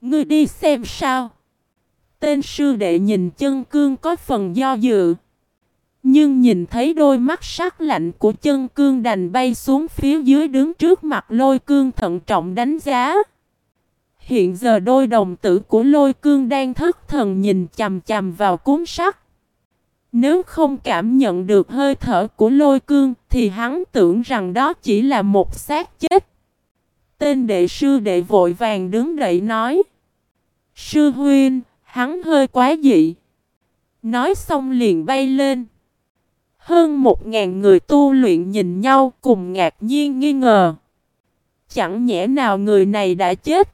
Ngươi đi xem sao. Tên sư đệ nhìn chân cương có phần do dự. Nhưng nhìn thấy đôi mắt sắc lạnh của chân cương đành bay xuống phía dưới đứng trước mặt lôi cương thận trọng đánh giá. Hiện giờ đôi đồng tử của lôi cương đang thất thần nhìn chầm chầm vào cuốn sắt. Nếu không cảm nhận được hơi thở của lôi cương thì hắn tưởng rằng đó chỉ là một xác chết. Tên đệ sư đệ vội vàng đứng dậy nói. Sư huyên hắn hơi quá dị. Nói xong liền bay lên. Hơn một ngàn người tu luyện nhìn nhau cùng ngạc nhiên nghi ngờ. Chẳng nhẽ nào người này đã chết.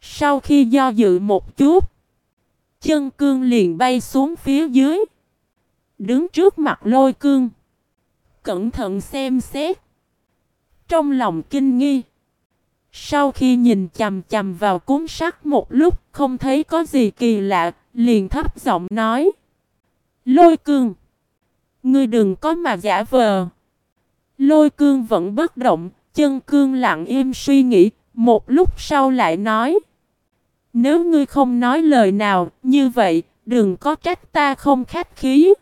Sau khi do dự một chút, chân cương liền bay xuống phía dưới. Đứng trước mặt lôi cương. Cẩn thận xem xét. Trong lòng kinh nghi. Sau khi nhìn chầm chầm vào cuốn sắt một lúc không thấy có gì kỳ lạ, liền thấp giọng nói. Lôi cương. Ngươi đừng có mà giả vờ. Lôi cương vẫn bất động, chân cương lặng im suy nghĩ, một lúc sau lại nói. Nếu ngươi không nói lời nào, như vậy, đừng có trách ta không khách khí.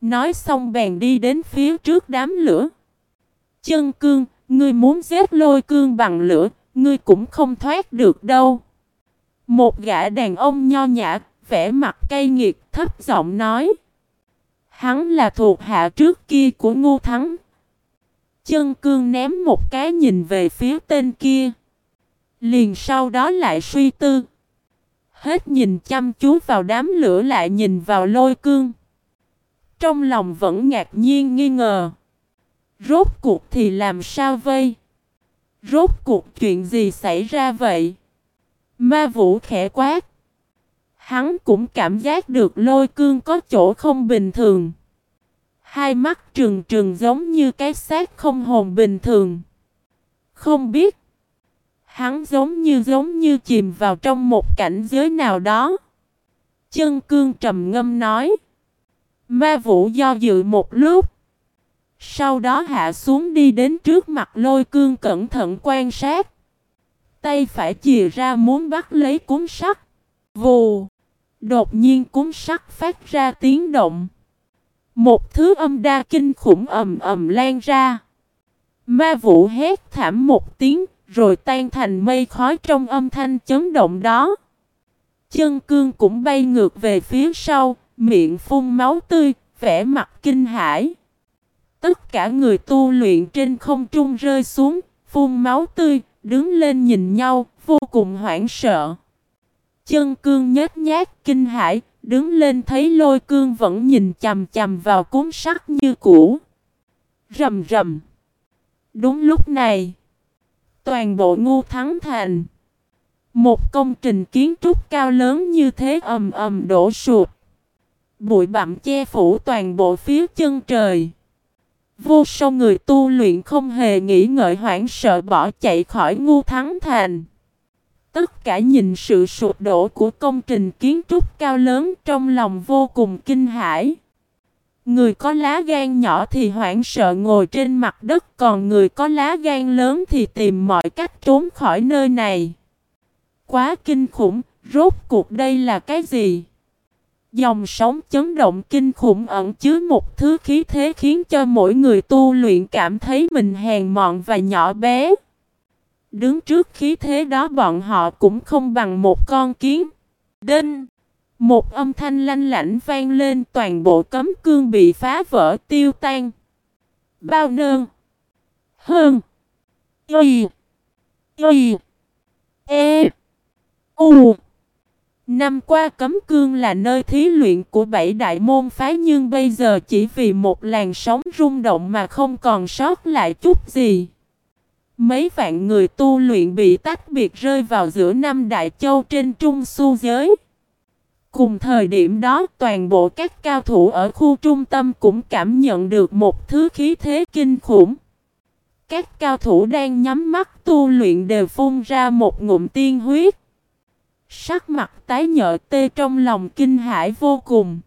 Nói xong bèn đi đến phía trước đám lửa. Chân cương, ngươi muốn giết lôi cương bằng lửa, ngươi cũng không thoát được đâu. Một gã đàn ông nho nhã, vẻ mặt cay nghiệt, thấp giọng nói. Hắn là thuộc hạ trước kia của Ngô Thắng. Chân cương ném một cái nhìn về phía tên kia. Liền sau đó lại suy tư. Hết nhìn chăm chú vào đám lửa lại nhìn vào lôi cương. Trong lòng vẫn ngạc nhiên nghi ngờ. Rốt cuộc thì làm sao vây? Rốt cuộc chuyện gì xảy ra vậy? Ma vũ khẽ quát. Hắn cũng cảm giác được lôi cương có chỗ không bình thường. Hai mắt trừng trừng giống như cái xác không hồn bình thường. Không biết. Hắn giống như giống như chìm vào trong một cảnh giới nào đó. Chân cương trầm ngâm nói. Ma vũ do dự một lúc. Sau đó hạ xuống đi đến trước mặt lôi cương cẩn thận quan sát. Tay phải chìa ra muốn bắt lấy cuốn sắt. Vù. Đột nhiên cuốn sắt phát ra tiếng động. Một thứ âm đa kinh khủng ầm ầm lan ra. Ma vũ hét thảm một tiếng, rồi tan thành mây khói trong âm thanh chấn động đó. Chân cương cũng bay ngược về phía sau, miệng phun máu tươi, vẻ mặt kinh hãi. Tất cả người tu luyện trên không trung rơi xuống, phun máu tươi, đứng lên nhìn nhau, vô cùng hoảng sợ. Chân cương nhếch nhát kinh hãi, đứng lên thấy lôi cương vẫn nhìn chằm chằm vào cuốn sắt như cũ. Rầm rầm. Đúng lúc này, toàn bộ ngu thắng thành. Một công trình kiến trúc cao lớn như thế ầm ầm đổ sụp. Bụi bặm che phủ toàn bộ phía chân trời. Vô số người tu luyện không hề nghĩ ngợi hoảng sợ bỏ chạy khỏi ngu thắng thành. Tất cả nhìn sự sụp đổ của công trình kiến trúc cao lớn trong lòng vô cùng kinh hãi. Người có lá gan nhỏ thì hoảng sợ ngồi trên mặt đất còn người có lá gan lớn thì tìm mọi cách trốn khỏi nơi này. Quá kinh khủng, rốt cuộc đây là cái gì? Dòng sóng chấn động kinh khủng ẩn chứa một thứ khí thế khiến cho mỗi người tu luyện cảm thấy mình hèn mọn và nhỏ bé. Đứng trước khí thế đó bọn họ cũng không bằng một con kiến. Đinh! Một âm thanh lanh lảnh vang lên, toàn bộ cấm cương bị phá vỡ, tiêu tan. Bao nơn! Hơn! Y! Y! E! U! Năm qua cấm cương là nơi thí luyện của bảy đại môn phái nhưng bây giờ chỉ vì một làn sóng rung động mà không còn sót lại chút gì. Mấy vạn người tu luyện bị tách biệt rơi vào giữa năm đại châu trên trung su giới. Cùng thời điểm đó, toàn bộ các cao thủ ở khu trung tâm cũng cảm nhận được một thứ khí thế kinh khủng. Các cao thủ đang nhắm mắt tu luyện đều phun ra một ngụm tiên huyết. Sắc mặt tái nhợt tê trong lòng kinh hãi vô cùng.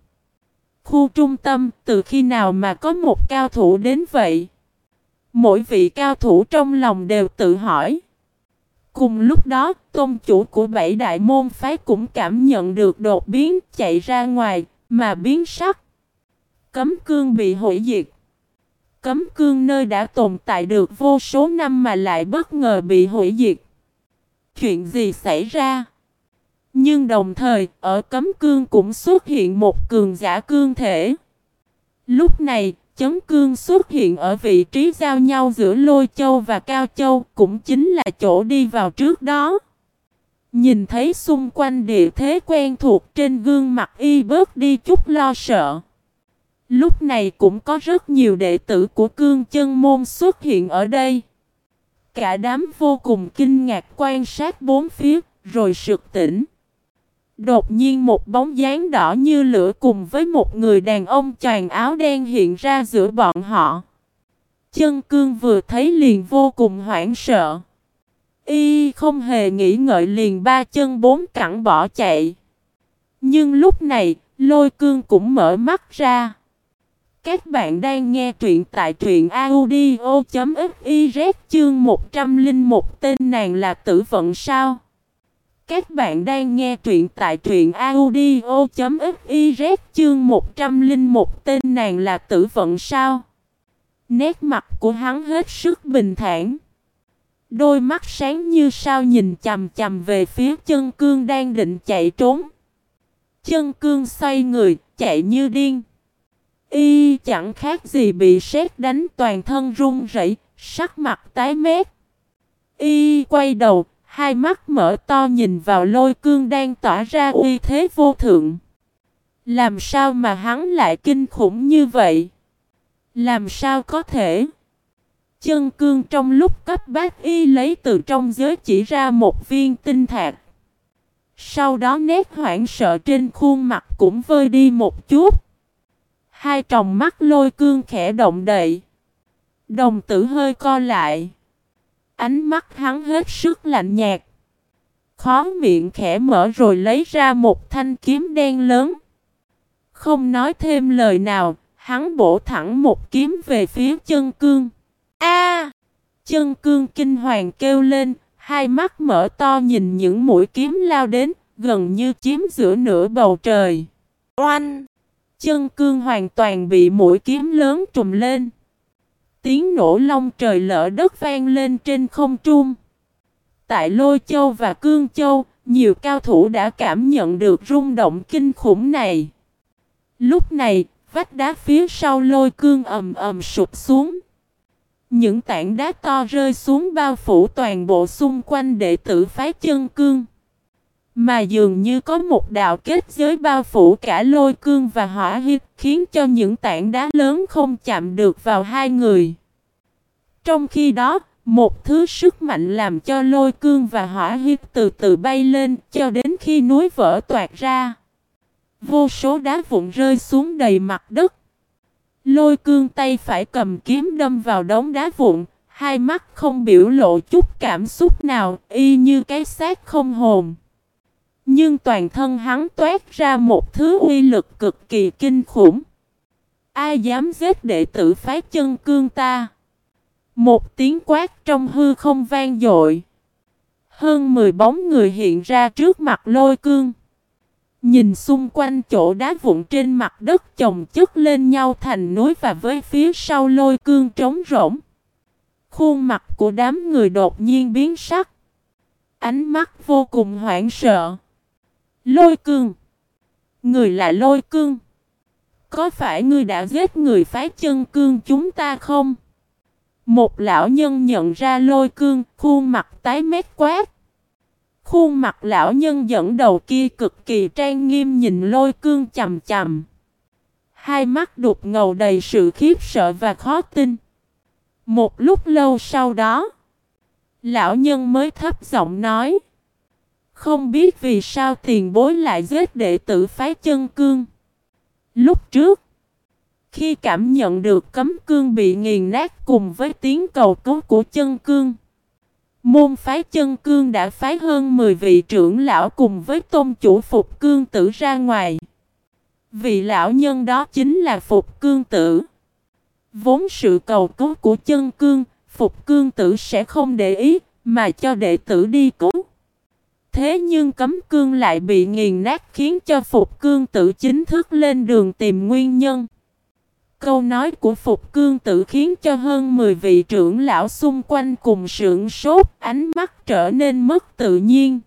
Khu trung tâm từ khi nào mà có một cao thủ đến vậy? Mỗi vị cao thủ trong lòng đều tự hỏi. Cùng lúc đó, tôn chủ của bảy đại môn phái cũng cảm nhận được đột biến chạy ra ngoài, mà biến sắc. Cấm cương bị hủy diệt. Cấm cương nơi đã tồn tại được vô số năm mà lại bất ngờ bị hủy diệt. Chuyện gì xảy ra? Nhưng đồng thời, ở cấm cương cũng xuất hiện một cường giả cương thể. Lúc này, chấn cương xuất hiện ở vị trí giao nhau giữa lôi châu và cao châu, cũng chính là chỗ đi vào trước đó. Nhìn thấy xung quanh địa thế quen thuộc trên gương mặt y bớt đi chút lo sợ. Lúc này cũng có rất nhiều đệ tử của cương chân môn xuất hiện ở đây. Cả đám vô cùng kinh ngạc quan sát bốn phía, rồi sực tỉnh. Đột nhiên một bóng dáng đỏ như lửa cùng với một người đàn ông choàng áo đen hiện ra giữa bọn họ. Chân cương vừa thấy liền vô cùng hoảng sợ. Y không hề nghĩ ngợi liền ba chân bốn cẳng bỏ chạy. Nhưng lúc này, lôi cương cũng mở mắt ra. Các bạn đang nghe truyện tại truyện audio.fiz chương 101 tên nàng là tử vận sao? Các bạn đang nghe truyện tại truyện audio.fiz chương 101 tên nàng là tử vận sao? Nét mặt của hắn hết sức bình thản. Đôi mắt sáng như sao nhìn chầm chầm về phía chân cương đang định chạy trốn. Chân cương xoay người, chạy như điên. Y chẳng khác gì bị sét đánh toàn thân run rẩy, sắc mặt tái mét. Y quay đầu, hai mắt mở to nhìn vào lôi cương đang tỏa ra uy thế vô thượng. Làm sao mà hắn lại kinh khủng như vậy? Làm sao có thể? Chân cương trong lúc cấp bát y lấy từ trong giới chỉ ra một viên tinh thạch. Sau đó nét hoảng sợ trên khuôn mặt cũng vơi đi một chút. Hai tròng mắt lôi cương khẽ động đậy. Đồng tử hơi co lại. Ánh mắt hắn hết sức lạnh nhạt. Khó miệng khẽ mở rồi lấy ra một thanh kiếm đen lớn. Không nói thêm lời nào, hắn bổ thẳng một kiếm về phía chân cương. A! chân cương kinh hoàng kêu lên, hai mắt mở to nhìn những mũi kiếm lao đến, gần như chiếm giữa nửa bầu trời. Oanh! Chân cương hoàn toàn bị mũi kiếm lớn trùm lên. Tiếng nổ long trời lỡ đất vang lên trên không trung. Tại Lôi Châu và Cương Châu, nhiều cao thủ đã cảm nhận được rung động kinh khủng này. Lúc này, vách đá phía sau lôi cương ầm ầm sụp xuống. Những tảng đá to rơi xuống bao phủ toàn bộ xung quanh đệ tử phái chân cương. Mà dường như có một đạo kết giới bao phủ cả lôi cương và hỏa hít khiến cho những tảng đá lớn không chạm được vào hai người. Trong khi đó, một thứ sức mạnh làm cho lôi cương và hỏa hít từ từ bay lên cho đến khi núi vỡ toạt ra. Vô số đá vụn rơi xuống đầy mặt đất. Lôi cương tay phải cầm kiếm đâm vào đống đá vụn, hai mắt không biểu lộ chút cảm xúc nào, y như cái xác không hồn. Nhưng toàn thân hắn toát ra một thứ uy lực cực kỳ kinh khủng. Ai dám giết đệ tử phái chân cương ta? Một tiếng quát trong hư không vang dội. Hơn 10 bóng người hiện ra trước mặt lôi cương. Nhìn xung quanh chỗ đá vụn trên mặt đất chồng chất lên nhau thành núi và với phía sau lôi cương trống rỗng. Khuôn mặt của đám người đột nhiên biến sắc. Ánh mắt vô cùng hoảng sợ. Lôi cương. Người là lôi cương. Có phải ngươi đã giết người phái chân cương chúng ta không? Một lão nhân nhận ra lôi cương, khuôn mặt tái mét quát. Khuôn mặt lão nhân dẫn đầu kia cực kỳ trang nghiêm nhìn lôi cương chầm chầm. Hai mắt đục ngầu đầy sự khiếp sợ và khó tin. Một lúc lâu sau đó, lão nhân mới thấp giọng nói. Không biết vì sao tiền bối lại giết đệ tử phái chân cương. Lúc trước, khi cảm nhận được cấm cương bị nghiền nát cùng với tiếng cầu cứu của chân cương, môn phái chân cương đã phái hơn 10 vị trưởng lão cùng với tôn chủ Phục Cương Tử ra ngoài. Vị lão nhân đó chính là Phục Cương Tử. Vốn sự cầu cứu của chân cương, Phục Cương Tử sẽ không để ý, mà cho đệ tử đi cứu. Thế nhưng cấm cương lại bị nghiền nát khiến cho Phục Cương Tử chính thức lên đường tìm nguyên nhân. Câu nói của Phục Cương Tử khiến cho hơn 10 vị trưởng lão xung quanh cùng sưởng sốt, ánh mắt trở nên mất tự nhiên.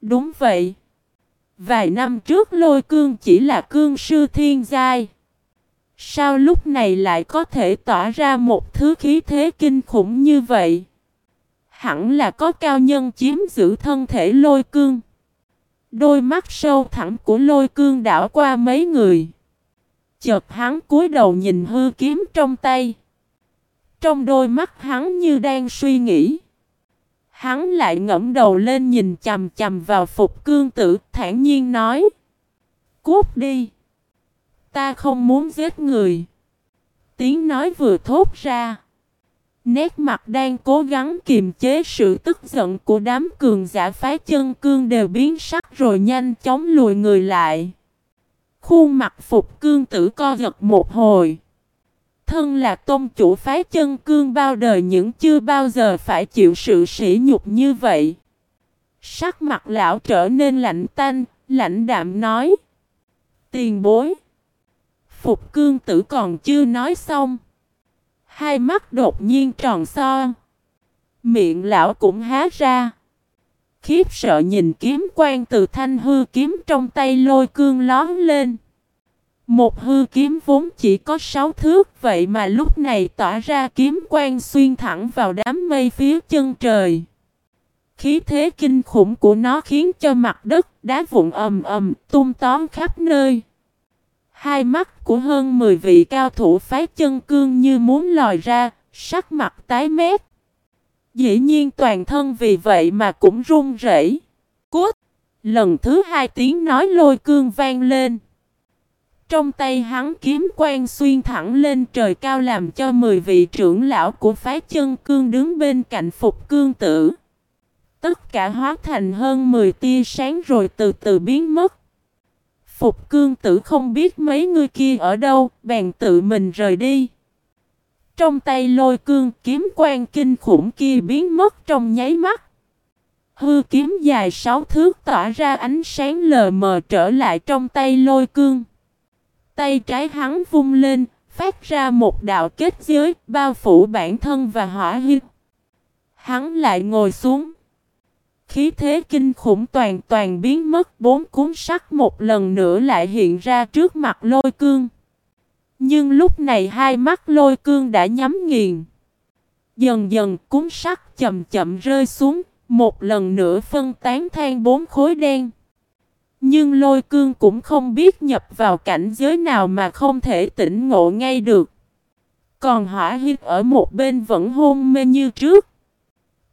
Đúng vậy. Vài năm trước lôi cương chỉ là cương sư thiên giai. Sao lúc này lại có thể tỏa ra một thứ khí thế kinh khủng như vậy? Hẳn là có cao nhân chiếm giữ thân thể lôi cương. Đôi mắt sâu thẳm của lôi cương đảo qua mấy người. Chợt hắn cúi đầu nhìn hư kiếm trong tay. Trong đôi mắt hắn như đang suy nghĩ. Hắn lại ngẫm đầu lên nhìn chầm chầm vào phục cương tử, thản nhiên nói. Cút đi. Ta không muốn giết người. Tiếng nói vừa thốt ra. Nét mặt đang cố gắng kiềm chế sự tức giận của đám cường giả phái chân cương đều biến sắc rồi nhanh chóng lùi người lại. Khuôn mặt phục cương tử co giật một hồi. Thân là tôn chủ phái chân cương bao đời những chưa bao giờ phải chịu sự sỉ nhục như vậy. Sắc mặt lão trở nên lạnh tanh, lạnh đạm nói. Tiền bối. Phục cương tử còn chưa nói xong. Hai mắt đột nhiên tròn so. Miệng lão cũng há ra. Khiếp sợ nhìn kiếm quang từ thanh hư kiếm trong tay lôi cương lón lên. Một hư kiếm vốn chỉ có sáu thước, vậy mà lúc này tỏa ra kiếm quang xuyên thẳng vào đám mây phía chân trời. Khí thế kinh khủng của nó khiến cho mặt đất đá vụn ầm ầm, tung tóm khắp nơi. Hai mắt của hơn 10 vị cao thủ phái chân cương như muốn lòi ra, sắc mặt tái mét. Dĩ nhiên toàn thân vì vậy mà cũng run rẩy. Cút! Lần thứ hai tiếng nói lôi cương vang lên. Trong tay hắn kiếm quang xuyên thẳng lên trời cao làm cho 10 vị trưởng lão của phái chân cương đứng bên cạnh phục cương tử. Tất cả hóa thành hơn 10 tia sáng rồi từ từ biến mất. Phục cương tử không biết mấy người kia ở đâu, bèn tự mình rời đi. Trong tay lôi cương kiếm quan kinh khủng kia biến mất trong nháy mắt. Hư kiếm dài sáu thước tỏa ra ánh sáng lờ mờ trở lại trong tay lôi cương. Tay trái hắn vung lên, phát ra một đạo kết giới, bao phủ bản thân và hỏa hít. Hắn lại ngồi xuống. Khí thế kinh khủng toàn toàn biến mất bốn cuốn sắt một lần nữa lại hiện ra trước mặt lôi cương. Nhưng lúc này hai mắt lôi cương đã nhắm nghiền. Dần dần cuốn sắt chậm chậm rơi xuống, một lần nữa phân tán than bốn khối đen. Nhưng lôi cương cũng không biết nhập vào cảnh giới nào mà không thể tỉnh ngộ ngay được. Còn hỏa hít ở một bên vẫn hôn mê như trước.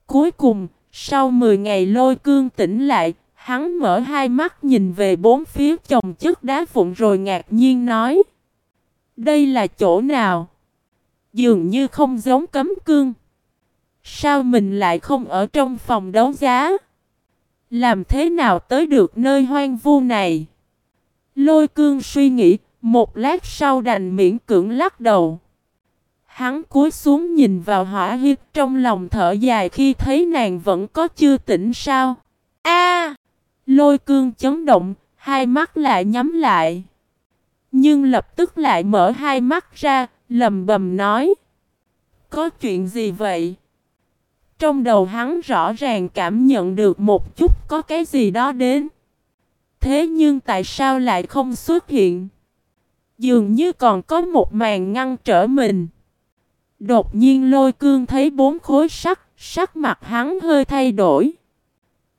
Cuối cùng, sau 10 ngày lôi cương tỉnh lại, hắn mở hai mắt nhìn về bốn phía chồng chất đá vụn rồi ngạc nhiên nói. Đây là chỗ nào? Dường như không giống cấm cương. Sao mình lại không ở trong phòng đấu giá? Làm thế nào tới được nơi hoang vu này? Lôi cương suy nghĩ, một lát sau đành miễn cưỡng lắc đầu. Hắn cúi xuống nhìn vào hỏa hiếp trong lòng thở dài khi thấy nàng vẫn có chưa tỉnh sao. A! lôi cương chấn động, hai mắt lại nhắm lại. Nhưng lập tức lại mở hai mắt ra, lầm bầm nói. Có chuyện gì vậy? Trong đầu hắn rõ ràng cảm nhận được một chút có cái gì đó đến. Thế nhưng tại sao lại không xuất hiện? Dường như còn có một màn ngăn trở mình. Đột nhiên lôi cương thấy bốn khối sắt, sắc mặt hắn hơi thay đổi.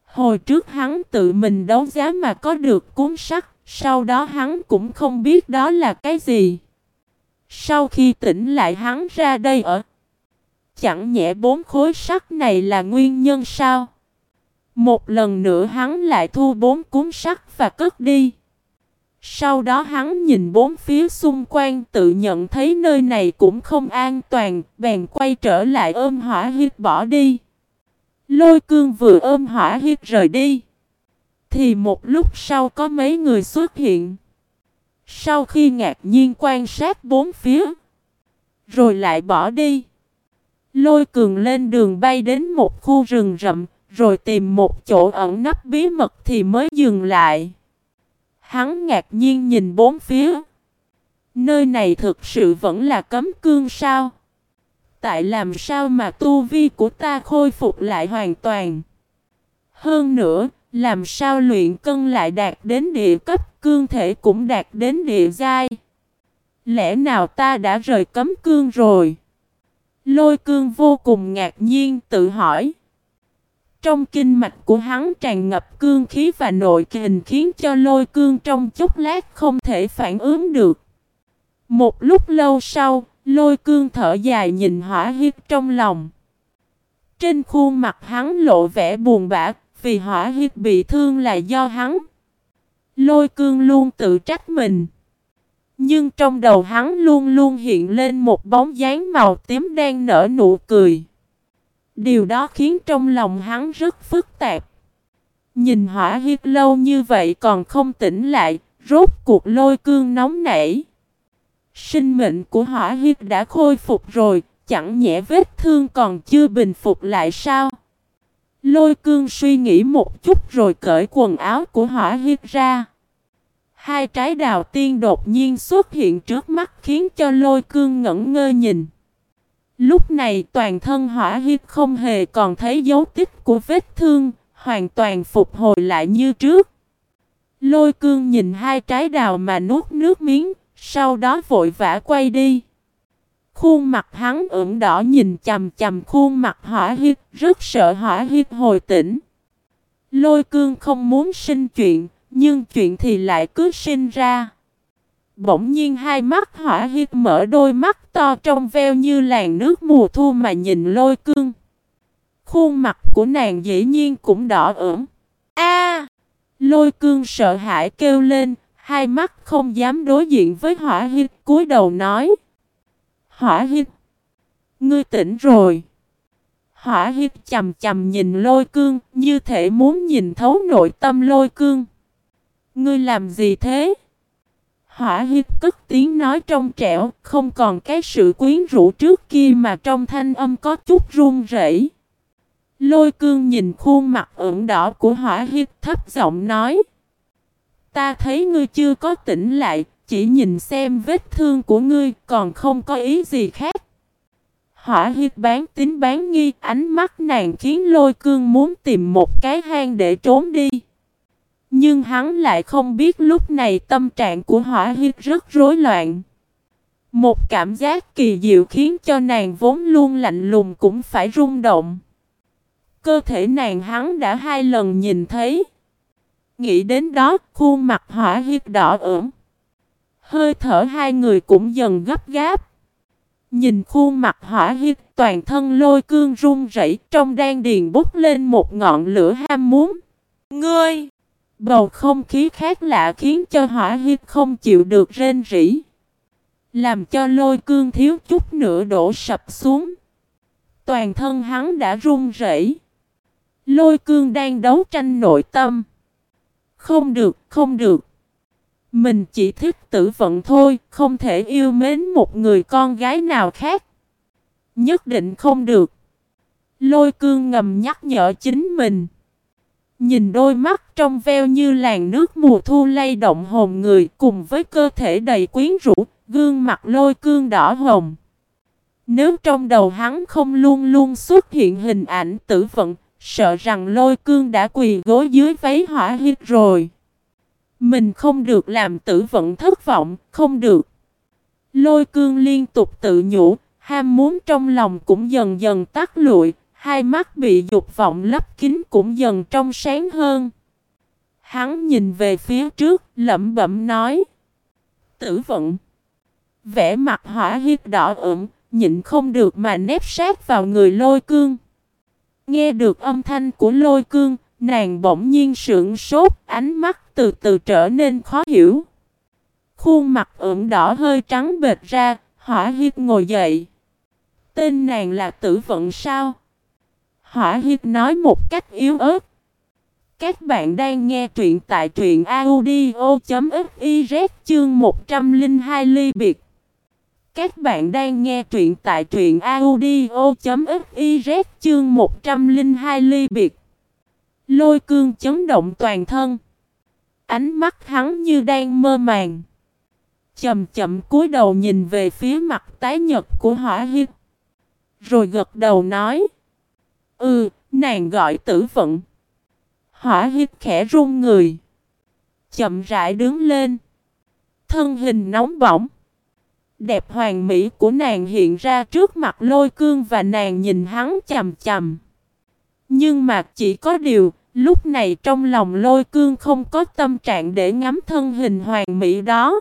Hồi trước hắn tự mình đấu giá mà có được cuốn sắt, sau đó hắn cũng không biết đó là cái gì. Sau khi tỉnh lại hắn ra đây ở. Chẳng nhẽ bốn khối sắt này là nguyên nhân sao? Một lần nữa hắn lại thu bốn cuốn sắt và cất đi. Sau đó hắn nhìn bốn phía xung quanh tự nhận thấy nơi này cũng không an toàn, bèn quay trở lại ôm hỏa hít bỏ đi. Lôi cương vừa ôm hỏa hít rời đi. Thì một lúc sau có mấy người xuất hiện. Sau khi ngạc nhiên quan sát bốn phía. Rồi lại bỏ đi. Lôi cường lên đường bay đến một khu rừng rậm, rồi tìm một chỗ ẩn nấp bí mật thì mới dừng lại. Hắn ngạc nhiên nhìn bốn phía. Nơi này thực sự vẫn là cấm cương sao? Tại làm sao mà tu vi của ta khôi phục lại hoàn toàn? Hơn nữa, làm sao luyện cân lại đạt đến địa cấp, cương thể cũng đạt đến địa giai? Lẽ nào ta đã rời cấm cương rồi? Lôi cương vô cùng ngạc nhiên tự hỏi. Trong kinh mạch của hắn tràn ngập cương khí và nội kình khiến cho lôi cương trong chốc lát không thể phản ứng được. Một lúc lâu sau, lôi cương thở dài nhìn hỏa hiếp trong lòng. Trên khuôn mặt hắn lộ vẻ buồn bã, vì hỏa hiếp bị thương là do hắn. Lôi cương luôn tự trách mình. Nhưng trong đầu hắn luôn luôn hiện lên một bóng dáng màu tím đang nở nụ cười. Điều đó khiến trong lòng hắn rất phức tạp. Nhìn hỏa hiếp lâu như vậy còn không tỉnh lại, rốt cuộc lôi cương nóng nảy. Sinh mệnh của hỏa hiếp đã khôi phục rồi, chẳng nhẽ vết thương còn chưa bình phục lại sao? Lôi cương suy nghĩ một chút rồi cởi quần áo của hỏa hiếp ra. Hai trái đào tiên đột nhiên xuất hiện trước mắt khiến cho lôi cương ngẩn ngơ nhìn. Lúc này toàn thân hỏa hiếp không hề còn thấy dấu tích của vết thương, hoàn toàn phục hồi lại như trước. Lôi cương nhìn hai trái đào mà nuốt nước miếng, sau đó vội vã quay đi. Khuôn mặt hắn ửng đỏ nhìn chầm chầm khuôn mặt hỏa hiếp, rất sợ hỏa hiếp hồi tỉnh. Lôi cương không muốn sinh chuyện, nhưng chuyện thì lại cứ sinh ra. Bỗng nhiên hai mắt hỏa hít mở đôi mắt to trong veo như làn nước mùa thu mà nhìn lôi cương. Khuôn mặt của nàng dĩ nhiên cũng đỏ ửng. A! lôi cương sợ hãi kêu lên, hai mắt không dám đối diện với hỏa hít cúi đầu nói. Hỏa hít Ngươi tỉnh rồi! Hỏa hít chầm chầm nhìn lôi cương, như thể muốn nhìn thấu nội tâm lôi cương. Ngươi làm gì thế? Hỏa hít cất tiếng nói trong trẻo, không còn cái sự quyến rũ trước kia mà trong thanh âm có chút run rẩy. Lôi cương nhìn khuôn mặt ửng đỏ của hỏa hít thấp giọng nói. Ta thấy ngươi chưa có tỉnh lại, chỉ nhìn xem vết thương của ngươi còn không có ý gì khác. Hỏa hít bán tính bán nghi, ánh mắt nàng khiến lôi cương muốn tìm một cái hang để trốn đi. Nhưng hắn lại không biết lúc này tâm trạng của hỏa hít rất rối loạn. Một cảm giác kỳ diệu khiến cho nàng vốn luôn lạnh lùng cũng phải rung động. Cơ thể nàng hắn đã hai lần nhìn thấy. Nghĩ đến đó, khuôn mặt hỏa hiếp đỏ ửng. Hơi thở hai người cũng dần gấp gáp. Nhìn khuôn mặt hỏa hiếp toàn thân lôi cương run rẩy trong đan điền bút lên một ngọn lửa ham muốn. Ngươi! Bầu không khí khác lạ khiến cho hỏa hiếp không chịu được rên rỉ. Làm cho lôi cương thiếu chút nữa đổ sập xuống. Toàn thân hắn đã run rẩy. Lôi cương đang đấu tranh nội tâm. Không được, không được. Mình chỉ thích tử vận thôi, không thể yêu mến một người con gái nào khác. Nhất định không được. Lôi cương ngầm nhắc nhở chính mình. Nhìn đôi mắt trong veo như làn nước mùa thu lay động hồn người cùng với cơ thể đầy quyến rũ, gương mặt lôi cương đỏ hồng. Nếu trong đầu hắn không luôn luôn xuất hiện hình ảnh tử vận, sợ rằng lôi cương đã quỳ gối dưới váy hỏa hít rồi. Mình không được làm tử vận thất vọng, không được. Lôi cương liên tục tự nhủ, ham muốn trong lòng cũng dần dần tắt lụi, Hai mắt bị dục vọng lấp kín cũng dần trong sáng hơn. Hắn nhìn về phía trước, lẩm bẩm nói. Tử vận. Vẽ mặt hỏa hiếp đỏ ửng, nhịn không được mà nép sát vào người lôi cương. Nghe được âm thanh của lôi cương, nàng bỗng nhiên sững sốt, ánh mắt từ từ trở nên khó hiểu. Khuôn mặt ửng đỏ hơi trắng bệt ra, hỏa hiếp ngồi dậy. Tên nàng là tử vận sao? Hỏa Hiệp nói một cách yếu ớt. Các bạn đang nghe truyện tại truyện audio.fiz chương 102 ly biệt. Các bạn đang nghe truyện tại truyện audio.fiz chương 102 ly biệt. Lôi cương chấn động toàn thân. Ánh mắt hắn như đang mơ màng. Chậm chậm cúi đầu nhìn về phía mặt tái nhật của hỏa hiếp. Rồi gật đầu nói. Ừ, nàng gọi tử vận. Hỏa hít khẽ run người. Chậm rãi đứng lên. Thân hình nóng bỏng. Đẹp hoàng mỹ của nàng hiện ra trước mặt lôi cương và nàng nhìn hắn chầm chầm. Nhưng mà chỉ có điều, lúc này trong lòng lôi cương không có tâm trạng để ngắm thân hình hoàng mỹ đó.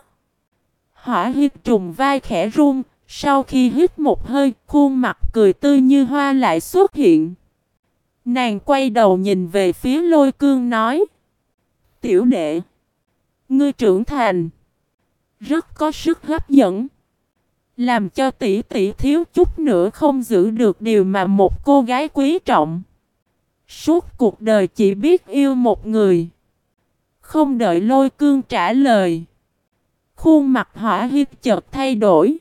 Hỏa hít trùng vai khẽ run, sau khi hít một hơi, khuôn mặt cười tươi như hoa lại xuất hiện. Nàng quay đầu nhìn về phía lôi cương nói. Tiểu đệ, ngươi trưởng thành, rất có sức hấp dẫn. Làm cho tỷ tỷ thiếu chút nữa không giữ được điều mà một cô gái quý trọng. Suốt cuộc đời chỉ biết yêu một người. Không đợi lôi cương trả lời. Khuôn mặt hỏa hiếp chợt thay đổi.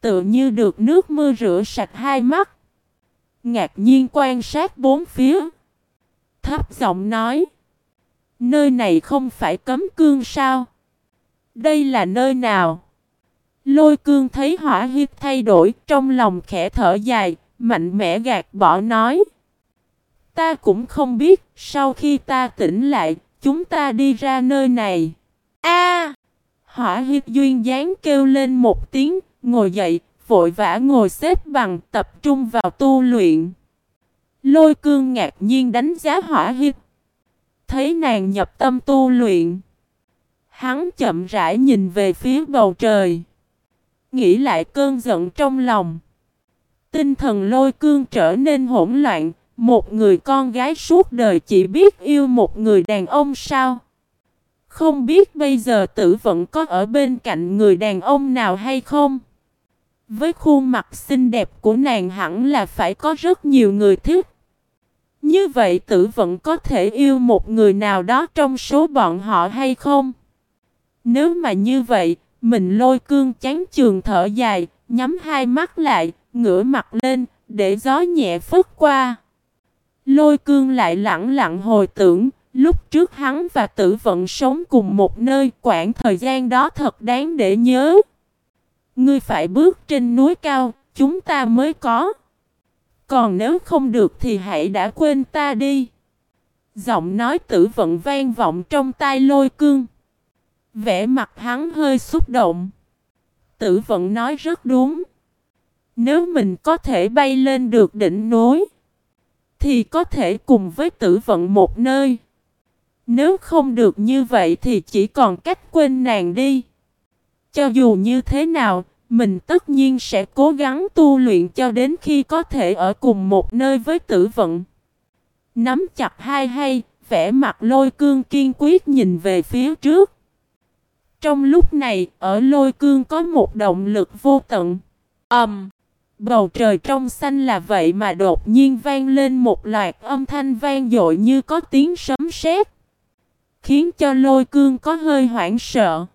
Tự như được nước mưa rửa sạch hai mắt. Ngạc nhiên quan sát bốn phía. Thấp giọng nói. Nơi này không phải cấm cương sao? Đây là nơi nào? Lôi cương thấy hỏa hiếp thay đổi trong lòng khẽ thở dài, mạnh mẽ gạt bỏ nói. Ta cũng không biết, sau khi ta tỉnh lại, chúng ta đi ra nơi này. A! hỏa hiếp duyên dáng kêu lên một tiếng, ngồi dậy, vội vã ngồi xếp bằng, tập trung vào tu luyện. Lôi cương ngạc nhiên đánh giá hỏa hiếp. Thấy nàng nhập tâm tu luyện. Hắn chậm rãi nhìn về phía bầu trời. Nghĩ lại cơn giận trong lòng. Tinh thần lôi cương trở nên hỗn loạn. Một người con gái suốt đời chỉ biết yêu một người đàn ông sao? Không biết bây giờ tử vẫn có ở bên cạnh người đàn ông nào hay không? Với khuôn mặt xinh đẹp của nàng hẳn là phải có rất nhiều người thích. Như vậy tử vẫn có thể yêu một người nào đó trong số bọn họ hay không? Nếu mà như vậy, mình lôi cương chán trường thở dài, nhắm hai mắt lại, ngửa mặt lên, để gió nhẹ phất qua. Lôi cương lại lặng lặng hồi tưởng, lúc trước hắn và tử vận sống cùng một nơi, quãng thời gian đó thật đáng để nhớ. Ngươi phải bước trên núi cao, chúng ta mới có. Còn nếu không được thì hãy đã quên ta đi. Giọng nói tử vận vang vọng trong tai lôi cương. Vẻ mặt hắn hơi xúc động. Tử vận nói rất đúng. Nếu mình có thể bay lên được đỉnh núi, thì có thể cùng với tử vận một nơi. Nếu không được như vậy thì chỉ còn cách quên nàng đi. Cho dù như thế nào, mình tất nhiên sẽ cố gắng tu luyện cho đến khi có thể ở cùng một nơi với tử vận. Nắm chặt hai hay, vẻ mặt lôi cương kiên quyết nhìn về phía trước. Trong lúc này, ở lôi cương có một động lực vô tận. ầm, um, Bầu trời trong xanh là vậy mà đột nhiên vang lên một loạt âm thanh vang dội như có tiếng sấm sét, khiến cho lôi cương có hơi hoảng sợ.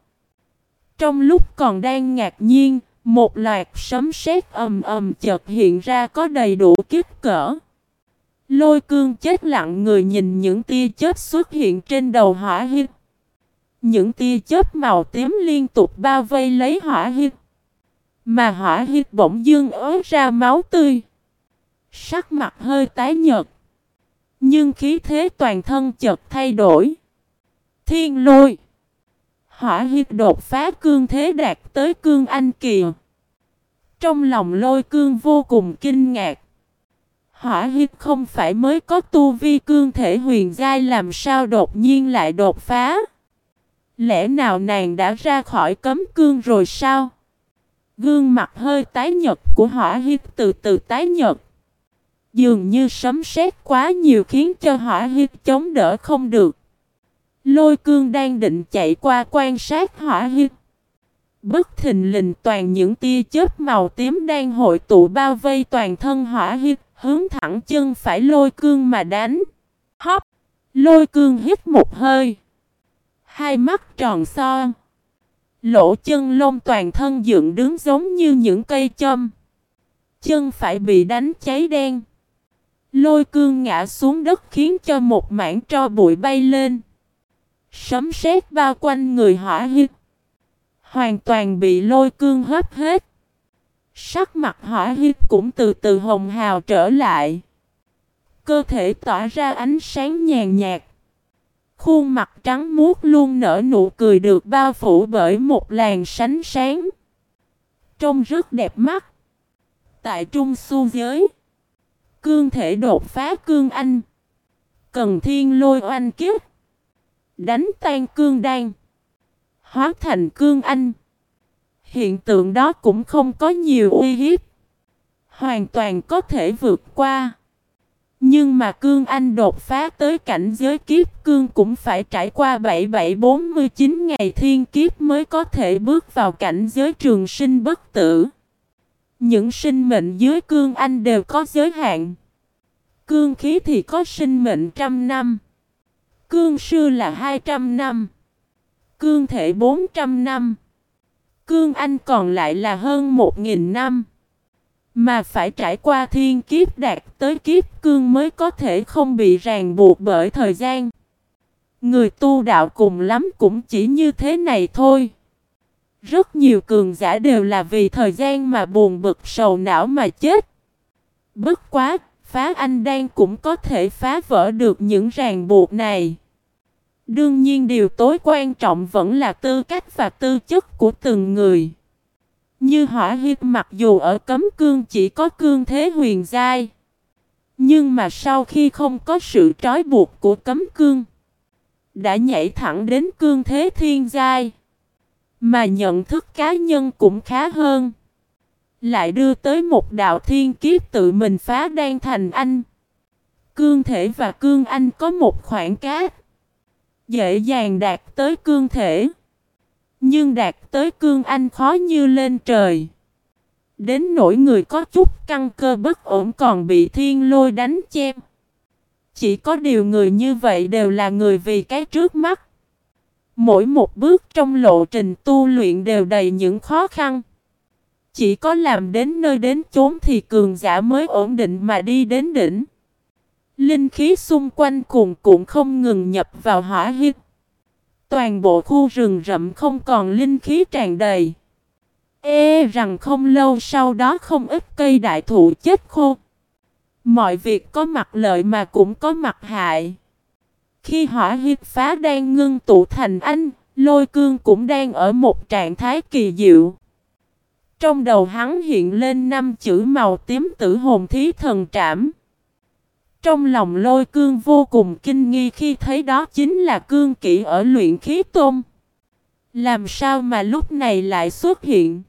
Trong lúc còn đang ngạc nhiên, một loạt sấm sét ầm ầm chợt hiện ra có đầy đủ kích cỡ. Lôi cương chết lặng người nhìn những tia chớp xuất hiện trên đầu hỏa hít. Những tia chớp màu tím liên tục bao vây lấy hỏa hít. Mà hỏa hít bỗng dưng ớ ra máu tươi. Sắc mặt hơi tái nhợt. Nhưng khí thế toàn thân chợt thay đổi. Thiên lôi. Hỏa huyết đột phá cương thế đạt tới cương anh kỳ. Trong lòng lôi cương vô cùng kinh ngạc. Hỏa huyết không phải mới có tu vi cương thể huyền giai làm sao đột nhiên lại đột phá. Lẽ nào nàng đã ra khỏi cấm cương rồi sao? Gương mặt hơi tái nhật của hỏa huyết từ từ tái nhật. Dường như sấm sét quá nhiều khiến cho hỏa huyết chống đỡ không được. Lôi cương đang định chạy qua quan sát hỏa hít. Bất thình lình toàn những tia chớp màu tím đang hội tụ bao vây toàn thân hỏa hít, hướng thẳng chân phải lôi cương mà đánh. Hóp! Lôi cương hít một hơi. Hai mắt tròn son. Lỗ chân lông toàn thân dựng đứng giống như những cây châm. Chân phải bị đánh cháy đen. Lôi cương ngã xuống đất khiến cho một mảng tro bụi bay lên. Sấm sét bao quanh người hỏa hít. Hoàn toàn bị lôi cương hấp hết. Sắc mặt hỏa hít cũng từ từ hồng hào trở lại. Cơ thể tỏa ra ánh sáng nhàn nhạt. Khuôn mặt trắng muốt luôn nở nụ cười được bao phủ bởi một làn sánh sáng. Trông rất đẹp mắt. Tại trung su giới. Cương thể đột phá cương anh. Cần thiên lôi oanh kiếp. Đánh tan cương đan. Hóa thành cương anh. Hiện tượng đó cũng không có nhiều uy hiếp. Hoàn toàn có thể vượt qua. Nhưng mà cương anh đột phá tới cảnh giới kiếp cương cũng phải trải qua 7749 ngày thiên kiếp mới có thể bước vào cảnh giới trường sinh bất tử. Những sinh mệnh dưới cương anh đều có giới hạn. Cương khí thì có sinh mệnh trăm năm. Cương sư là 200 năm. Cương thể 400 năm. Cương anh còn lại là hơn 1.000 năm. Mà phải trải qua thiên kiếp đạt tới kiếp cương mới có thể không bị ràng buộc bởi thời gian. Người tu đạo cùng lắm cũng chỉ như thế này thôi. Rất nhiều cường giả đều là vì thời gian mà buồn bực sầu não mà chết. Bất quá, phá anh đang cũng có thể phá vỡ được những ràng buộc này. Đương nhiên điều tối quan trọng vẫn là tư cách và tư chất của từng người. Như hỏa hiếp mặc dù ở cấm cương chỉ có cương thế huyền giai. Nhưng mà sau khi không có sự trói buộc của cấm cương. Đã nhảy thẳng đến cương thế thiên giai. Mà nhận thức cá nhân cũng khá hơn. Lại đưa tới một đạo thiên kiếp tự mình phá đan thành anh. Cương thể và cương anh có một khoảng cách. Dễ dàng đạt tới cương thể. Nhưng đạt tới cương anh khó như lên trời. Đến nỗi người có chút căng cơ bất ổn còn bị thiên lôi đánh chém. Chỉ có điều người như vậy đều là người vì cái trước mắt. Mỗi một bước trong lộ trình tu luyện đều đầy những khó khăn. Chỉ có làm đến nơi đến chốn thì cường giả mới ổn định mà đi đến đỉnh. Linh khí xung quanh cuồn cuộn không ngừng nhập vào hỏa hít. Toàn bộ khu rừng rậm không còn linh khí tràn đầy. Ê rằng không lâu sau đó không ít cây đại thụ chết khô. Mọi việc có mặt lợi mà cũng có mặt hại. Khi hỏa huyết phá đang ngưng tụ thành anh, lôi cương cũng đang ở một trạng thái kỳ diệu. Trong đầu hắn hiện lên năm chữ màu tím tử hồn thí thần trảm. Trong lòng lôi cương vô cùng kinh nghi khi thấy đó chính là cương kỹ ở luyện khí tôn. Làm sao mà lúc này lại xuất hiện?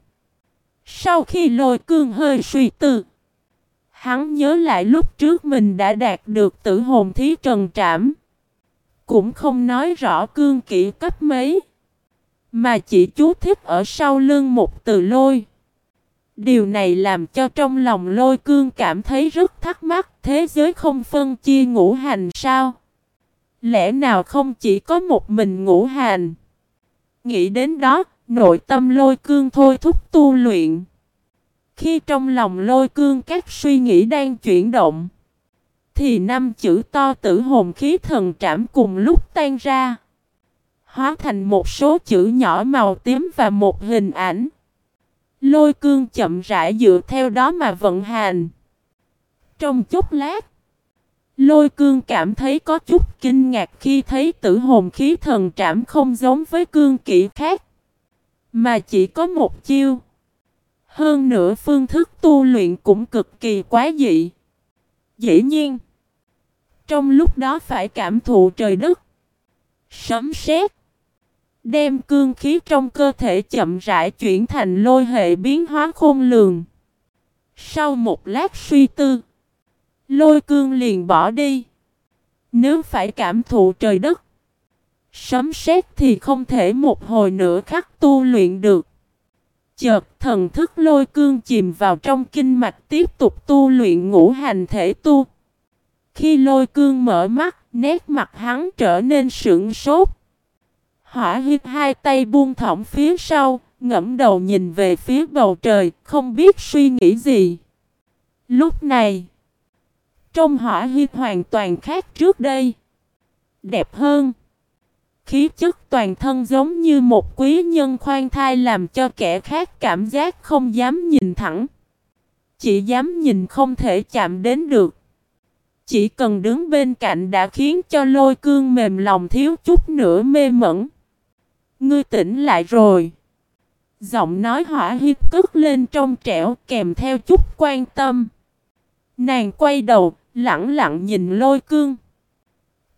Sau khi lôi cương hơi suy tư, hắn nhớ lại lúc trước mình đã đạt được tử hồn thí trần trảm. Cũng không nói rõ cương kỹ cấp mấy, mà chỉ chú thích ở sau lưng một từ lôi. Điều này làm cho trong lòng lôi cương cảm thấy rất thắc mắc thế giới không phân chia ngũ hành sao? Lẽ nào không chỉ có một mình ngũ hành? Nghĩ đến đó, nội tâm lôi cương thôi thúc tu luyện. Khi trong lòng lôi cương các suy nghĩ đang chuyển động, thì năm chữ to tử hồn khí thần trảm cùng lúc tan ra. Hóa thành một số chữ nhỏ màu tím và một hình ảnh. Lôi cương chậm rãi dựa theo đó mà vận hành. Trong chốc lát, lôi cương cảm thấy có chút kinh ngạc khi thấy tử hồn khí thần trảm không giống với cương kỹ khác. Mà chỉ có một chiêu. Hơn nữa phương thức tu luyện cũng cực kỳ quá dị. Dĩ nhiên, trong lúc đó phải cảm thụ trời đất, sấm sét, Đem cương khí trong cơ thể chậm rãi chuyển thành lôi hệ biến hóa khôn lường. Sau một lát suy tư, lôi cương liền bỏ đi. Nếu phải cảm thụ trời đất, sấm sét thì không thể một hồi nữa khắc tu luyện được. Chợt thần thức lôi cương chìm vào trong kinh mạch tiếp tục tu luyện ngũ hành thể tu. Khi lôi cương mở mắt, nét mặt hắn trở nên sững sốt. Hỏa hít hai tay buông thõng phía sau, ngẫm đầu nhìn về phía bầu trời, không biết suy nghĩ gì. Lúc này, trong hỏa hít hoàn toàn khác trước đây. Đẹp hơn. Khí chất toàn thân giống như một quý nhân khoan thai làm cho kẻ khác cảm giác không dám nhìn thẳng. Chỉ dám nhìn không thể chạm đến được. Chỉ cần đứng bên cạnh đã khiến cho lôi cương mềm lòng thiếu chút nữa mê mẩn. Ngươi tỉnh lại rồi. Giọng nói hỏa hiếp cất lên trong trẻo kèm theo chút quan tâm. Nàng quay đầu, lặng lặng nhìn lôi cương.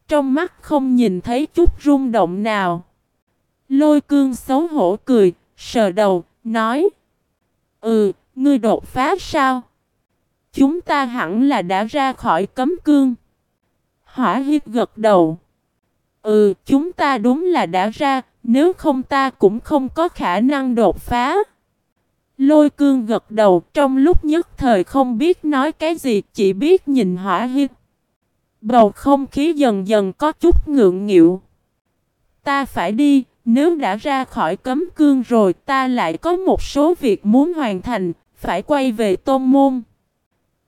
Trong mắt không nhìn thấy chút rung động nào. Lôi cương xấu hổ cười, sờ đầu, nói. Ừ, ngươi đột phá sao? Chúng ta hẳn là đã ra khỏi cấm cương. Hỏa hiếp gật đầu. Ừ, chúng ta đúng là đã ra, nếu không ta cũng không có khả năng đột phá. Lôi cương gật đầu trong lúc nhất thời không biết nói cái gì, chỉ biết nhìn hỏa hít. Bầu không khí dần dần có chút ngượng nghịu. Ta phải đi, nếu đã ra khỏi cấm cương rồi ta lại có một số việc muốn hoàn thành, phải quay về tôn môn.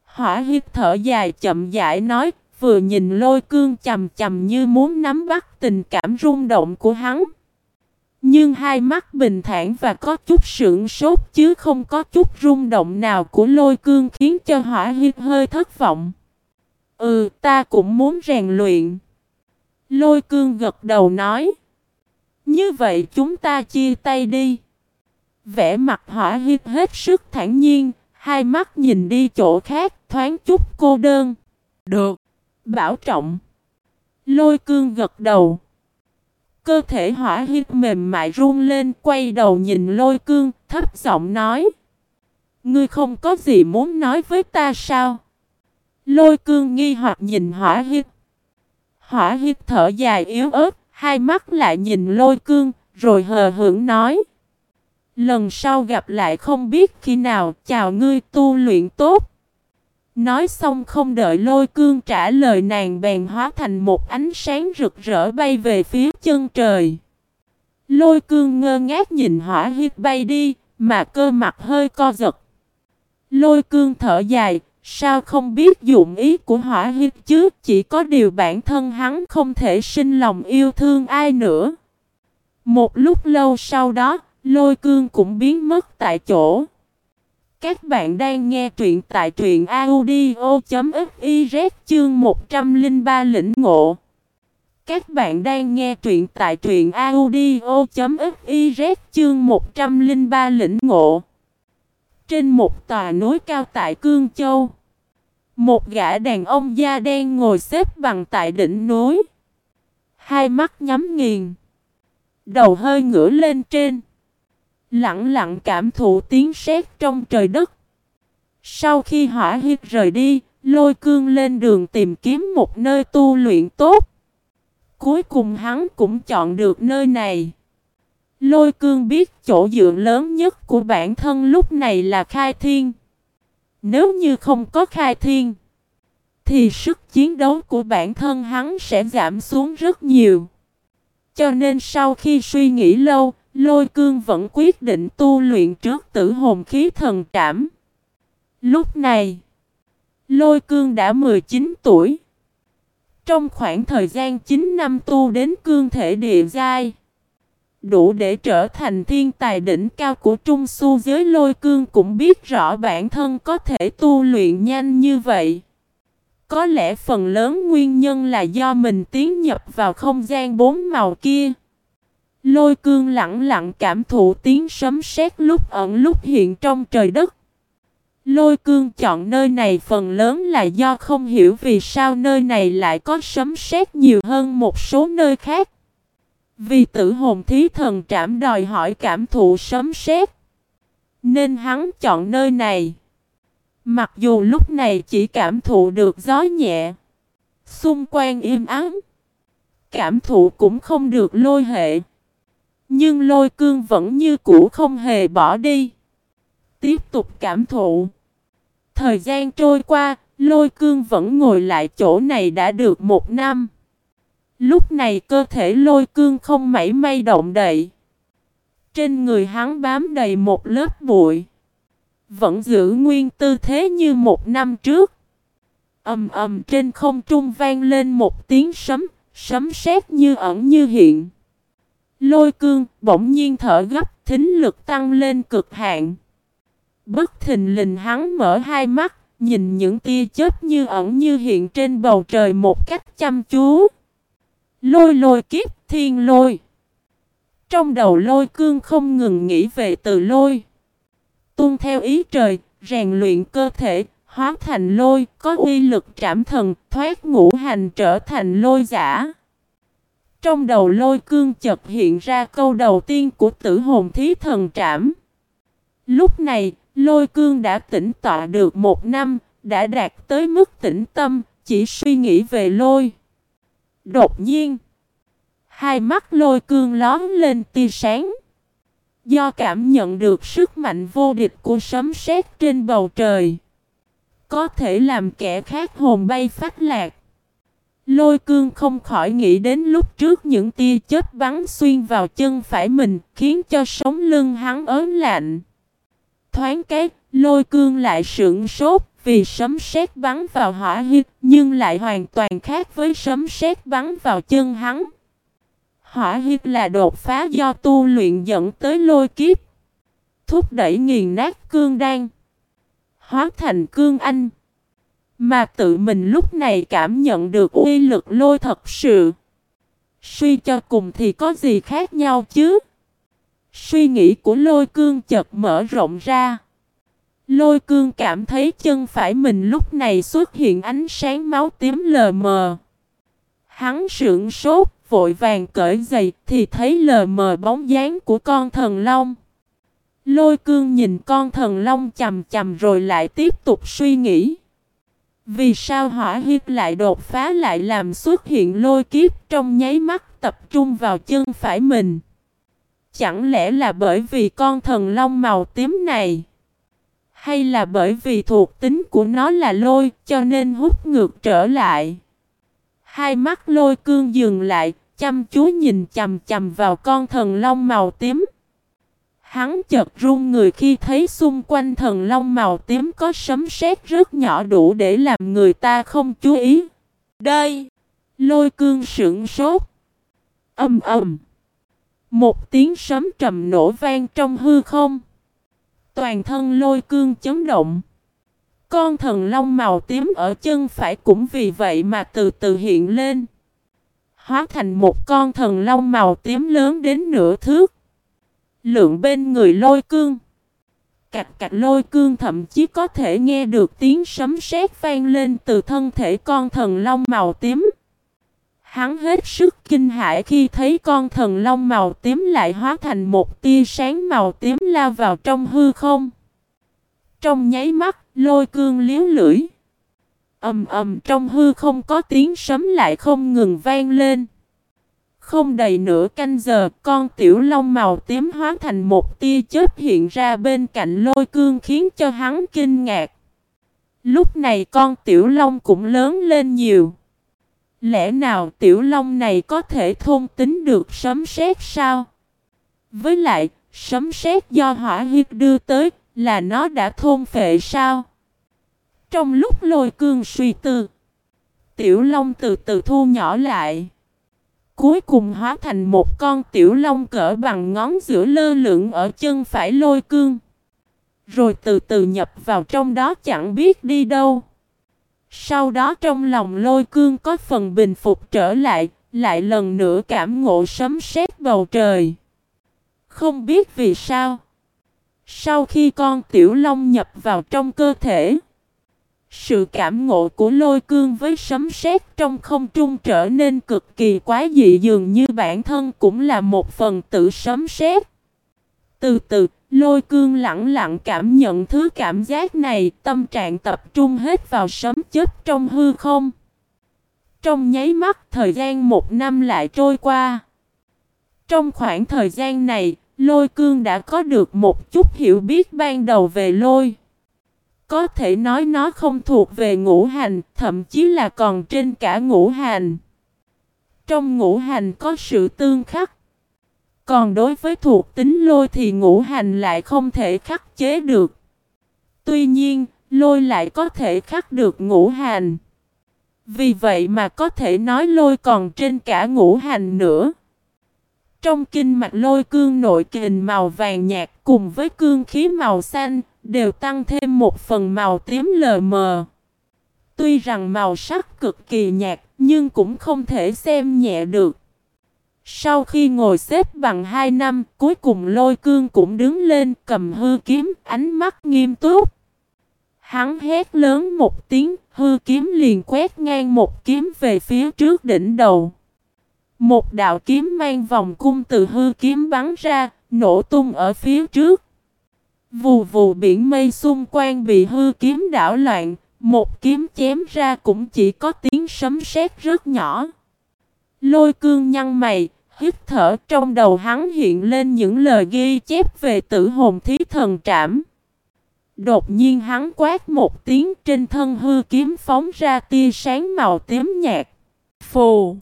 Hỏa hít thở dài chậm rãi nói, vừa nhìn lôi cương chầm chầm như muốn nắm bắt tình cảm rung động của hắn. Nhưng hai mắt bình thản và có chút sượng sốt chứ không có chút rung động nào của lôi cương khiến cho hỏa hít hơi thất vọng. Ừ, ta cũng muốn rèn luyện. Lôi cương gật đầu nói. Như vậy chúng ta chia tay đi. Vẽ mặt hỏa hít hết sức thản nhiên, hai mắt nhìn đi chỗ khác, thoáng chút cô đơn. Được. Bảo trọng. Lôi cương gật đầu. Cơ thể hỏa hít mềm mại run lên, quay đầu nhìn lôi cương, thấp giọng nói. Ngươi không có gì muốn nói với ta sao? Lôi cương nghi hoặc nhìn hỏa hít. Hỏa hít thở dài yếu ớt, hai mắt lại nhìn lôi cương, rồi hờ hững nói. Lần sau gặp lại không biết khi nào, chào ngươi tu luyện tốt. Nói xong không đợi lôi cương trả lời nàng bèn hóa thành một ánh sáng rực rỡ bay về phía chân trời. Lôi cương ngơ ngác nhìn hỏa hít bay đi, mà cơ mặt hơi co giật. Lôi cương thở dài, sao không biết dụng ý của hỏa hít chứ, chỉ có điều bản thân hắn không thể sinh lòng yêu thương ai nữa. Một lúc lâu sau đó, lôi cương cũng biến mất tại chỗ. Các bạn đang nghe truyện tại truyện audio.fiz chương 103 lĩnh ngộ. Các bạn đang nghe truyện tại truyện audio.fiz chương 103 lĩnh ngộ. Trên một tòa núi cao tại Cương Châu, một gã đàn ông da đen ngồi xếp bằng tại đỉnh núi. Hai mắt nhắm nghiền, đầu hơi ngửa lên trên. Lặng lặng cảm thụ tiếng sét trong trời đất. Sau khi hỏa hít rời đi, lôi cương lên đường tìm kiếm một nơi tu luyện tốt. Cuối cùng hắn cũng chọn được nơi này. Lôi cương biết chỗ dựa lớn nhất của bản thân lúc này là khai thiên. Nếu như không có khai thiên, thì sức chiến đấu của bản thân hắn sẽ giảm xuống rất nhiều. Cho nên sau khi suy nghĩ lâu, Lôi cương vẫn quyết định tu luyện trước tử hồn khí thần trảm. Lúc này, lôi cương đã 19 tuổi. Trong khoảng thời gian 9 năm tu đến cương thể địa giai, đủ để trở thành thiên tài đỉnh cao của trung su giới lôi cương cũng biết rõ bản thân có thể tu luyện nhanh như vậy. Có lẽ phần lớn nguyên nhân là do mình tiến nhập vào không gian bốn màu kia. Lôi cương lặng lặng cảm thụ tiếng sấm sét lúc ẩn lúc hiện trong trời đất. Lôi cương chọn nơi này phần lớn là do không hiểu vì sao nơi này lại có sấm sét nhiều hơn một số nơi khác. Vì tử hồn thí thần trảm đòi hỏi cảm thụ sấm sét. Nên hắn chọn nơi này. Mặc dù lúc này chỉ cảm thụ được gió nhẹ. Xung quanh im ắng. Cảm thụ cũng không được lôi hệ. Nhưng lôi cương vẫn như cũ không hề bỏ đi. Tiếp tục cảm thụ. Thời gian trôi qua, lôi cương vẫn ngồi lại chỗ này đã được một năm. Lúc này cơ thể lôi cương không mảy may động đậy. Trên người hắn bám đầy một lớp bụi. Vẫn giữ nguyên tư thế như một năm trước. ầm ầm trên không trung vang lên một tiếng sấm, sấm sét như ẩn như hiện. Lôi cương bỗng nhiên thở gấp, thính lực tăng lên cực hạn. Bất thình lình hắn mở hai mắt, nhìn những tia chớp như ẩn như hiện trên bầu trời một cách chăm chú. Lôi lôi kiếp thiên lôi. Trong đầu lôi cương không ngừng nghĩ về từ lôi. Tuân theo ý trời, rèn luyện cơ thể, hóa thành lôi, có uy lực trảm thần, thoát ngũ hành trở thành lôi giả. Trong đầu lôi cương chợt hiện ra câu đầu tiên của tử hồn thí thần trảm. Lúc này, lôi cương đã tỉnh tọa được một năm, đã đạt tới mức tĩnh tâm, chỉ suy nghĩ về lôi. Đột nhiên, hai mắt lôi cương lón lên tia sáng. Do cảm nhận được sức mạnh vô địch của sấm sét trên bầu trời, có thể làm kẻ khác hồn bay phát lạc. Lôi cương không khỏi nghĩ đến lúc trước những tia chết bắn xuyên vào chân phải mình, khiến cho sống lưng hắn ớn lạnh. Thoáng cái, lôi cương lại sững sốt, vì sấm sét bắn vào hỏa hít, nhưng lại hoàn toàn khác với sấm sét bắn vào chân hắn. Hỏa hít là đột phá do tu luyện dẫn tới lôi kiếp. Thúc đẩy nghiền nát cương đan. Hóa thành cương anh. Mà tự mình lúc này cảm nhận được uy lực lôi thật sự. Suy cho cùng thì có gì khác nhau chứ? Suy nghĩ của lôi cương chợt mở rộng ra. Lôi cương cảm thấy chân phải mình lúc này xuất hiện ánh sáng máu tím lờ mờ. Hắn sững sốt, vội vàng cởi giày thì thấy lờ mờ bóng dáng của con thần long. Lôi cương nhìn con thần long chầm chầm rồi lại tiếp tục suy nghĩ. Vì sao hỏa huyết lại đột phá lại làm xuất hiện lôi kiếp trong nháy mắt tập trung vào chân phải mình? Chẳng lẽ là bởi vì con thần long màu tím này? Hay là bởi vì thuộc tính của nó là lôi cho nên hút ngược trở lại? Hai mắt lôi cương dừng lại, chăm chú nhìn chầm chầm vào con thần long màu tím. Hắn chợt run người khi thấy xung quanh thần long màu tím có sấm sét rất nhỏ đủ để làm người ta không chú ý. Đây! Lôi cương sững sốt. Âm ầm. Một tiếng sấm trầm nổ vang trong hư không. Toàn thân lôi cương chấn động. Con thần long màu tím ở chân phải cũng vì vậy mà từ từ hiện lên. Hóa thành một con thần long màu tím lớn đến nửa thước. Lượng bên người lôi cương. Cạch cạch lôi cương thậm chí có thể nghe được tiếng sấm sét vang lên từ thân thể con thần long màu tím. Hắn hết sức kinh hãi khi thấy con thần long màu tím lại hóa thành một tia sáng màu tím lao vào trong hư không. Trong nháy mắt, lôi cương liếu lưỡi. ầm ầm trong hư không có tiếng sấm lại không ngừng vang lên. Không đầy nửa canh giờ, con tiểu long màu tím hóa thành một tia chớp hiện ra bên cạnh lôi cương khiến cho hắn kinh ngạc. Lúc này con tiểu long cũng lớn lên nhiều. Lẽ nào tiểu long này có thể thôn tính được sấm sét sao? Với lại, sấm sét do hỏa huyết đưa tới là nó đã thôn phệ sao? Trong lúc lôi cương suy tư, tiểu long từ từ thu nhỏ lại. Cuối cùng hóa thành một con tiểu long cỡ bằng ngón giữa lơ lửng ở chân phải lôi cương. Rồi từ từ nhập vào trong đó chẳng biết đi đâu. Sau đó trong lòng lôi cương có phần bình phục trở lại, lại lần nữa cảm ngộ sấm sét bầu trời. Không biết vì sao. Sau khi con tiểu long nhập vào trong cơ thể, sự cảm ngộ của lôi cương với sấm sét trong không trung trở nên cực kỳ quá dị dường như bản thân cũng là một phần tự sấm sét. Từ từ, lôi cương lặng lặng cảm nhận thứ cảm giác này, tâm trạng tập trung hết vào sấm chết trong hư không. Trong nháy mắt, thời gian một năm lại trôi qua. Trong khoảng thời gian này, lôi cương đã có được một chút hiểu biết ban đầu về lôi. Có thể nói nó không thuộc về ngũ hành, thậm chí là còn trên cả ngũ hành. Trong ngũ hành có sự tương khắc. Còn đối với thuộc tính lôi thì ngũ hành lại không thể khắc chế được. Tuy nhiên, lôi lại có thể khắc được ngũ hành. Vì vậy mà có thể nói lôi còn trên cả ngũ hành nữa. Trong kinh mạch lôi cương nội kình màu vàng nhạt cùng với cương khí màu xanh, đều tăng thêm một phần màu tím lờ mờ. Tuy rằng màu sắc cực kỳ nhạt, nhưng cũng không thể xem nhẹ được. Sau khi ngồi xếp bằng hai năm, cuối cùng lôi cương cũng đứng lên cầm hư kiếm, ánh mắt nghiêm túc. Hắn hét lớn một tiếng, hư kiếm liền quét ngang một kiếm về phía trước đỉnh đầu. Một đạo kiếm mang vòng cung từ hư kiếm bắn ra, nổ tung ở phía trước. Vù vù biển mây xung quanh bị hư kiếm đảo loạn, một kiếm chém ra cũng chỉ có tiếng sấm sét rất nhỏ. Lôi cương nhăn mày, hít thở trong đầu hắn hiện lên những lời ghi chép về tử hồn thí thần trảm. Đột nhiên hắn quát một tiếng trên thân hư kiếm phóng ra tia sáng màu tím nhạt. Phù!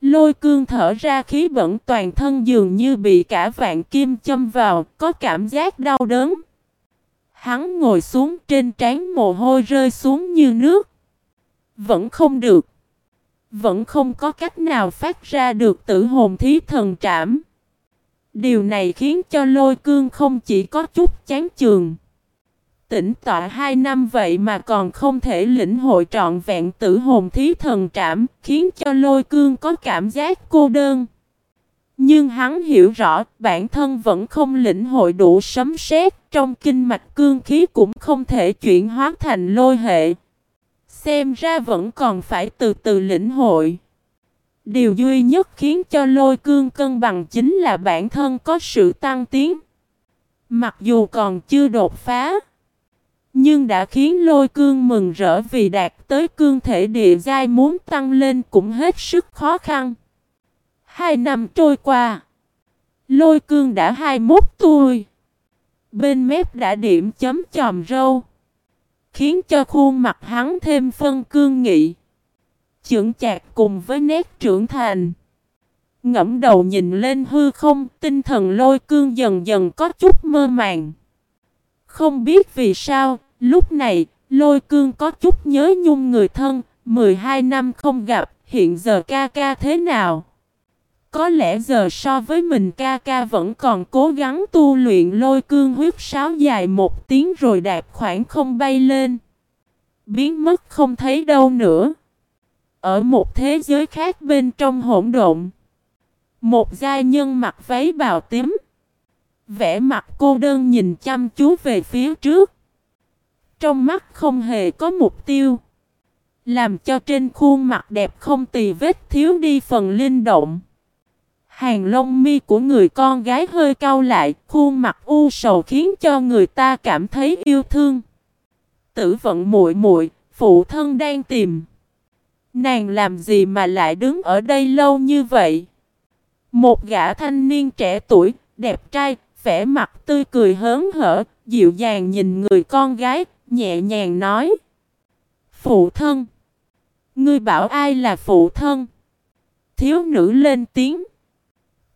Lôi cương thở ra khí bẩn toàn thân dường như bị cả vạn kim châm vào, có cảm giác đau đớn. Hắn ngồi xuống trên trán mồ hôi rơi xuống như nước. Vẫn không được. Vẫn không có cách nào phát ra được tử hồn thí thần trảm. Điều này khiến cho lôi cương không chỉ có chút chán trường. Tỉnh tọa hai năm vậy mà còn không thể lĩnh hội trọn vẹn tử hồn thí thần trảm, khiến cho lôi cương có cảm giác cô đơn. Nhưng hắn hiểu rõ, bản thân vẫn không lĩnh hội đủ sấm sét, trong kinh mạch cương khí cũng không thể chuyển hóa thành lôi hệ. Xem ra vẫn còn phải từ từ lĩnh hội. Điều duy nhất khiến cho lôi cương cân bằng chính là bản thân có sự tăng tiến. Mặc dù còn chưa đột phá. Nhưng đã khiến lôi cương mừng rỡ vì đạt tới cương thể địa giai muốn tăng lên cũng hết sức khó khăn. Hai năm trôi qua. Lôi cương đã 21 tuổi. Bên mép đã điểm chấm chòm râu. Khiến cho khuôn mặt hắn thêm phân cương nghị. Chưởng chạc cùng với nét trưởng thành. Ngẫm đầu nhìn lên hư không, tinh thần lôi cương dần dần có chút mơ màng. Không biết vì sao, lúc này, lôi cương có chút nhớ nhung người thân, 12 năm không gặp, hiện giờ ca ca thế nào? Có lẽ giờ so với mình ca ca vẫn còn cố gắng tu luyện lôi cương huyết sáo dài một tiếng rồi đạp khoảng không bay lên. Biến mất không thấy đâu nữa. Ở một thế giới khác bên trong hỗn độn. Một giai nhân mặc váy bào tím. Vẽ mặt cô đơn nhìn chăm chú về phía trước. Trong mắt không hề có mục tiêu. Làm cho trên khuôn mặt đẹp không tì vết, thiếu đi phần linh động. Hàng lông mi của người con gái hơi cau lại, khuôn mặt u sầu khiến cho người ta cảm thấy yêu thương. Tử vận muội muội, phụ thân đang tìm. Nàng làm gì mà lại đứng ở đây lâu như vậy? Một gã thanh niên trẻ tuổi, đẹp trai, vẻ mặt tươi cười hớn hở, dịu dàng nhìn người con gái, nhẹ nhàng nói. Phụ thân. Ngươi bảo ai là phụ thân? Thiếu nữ lên tiếng.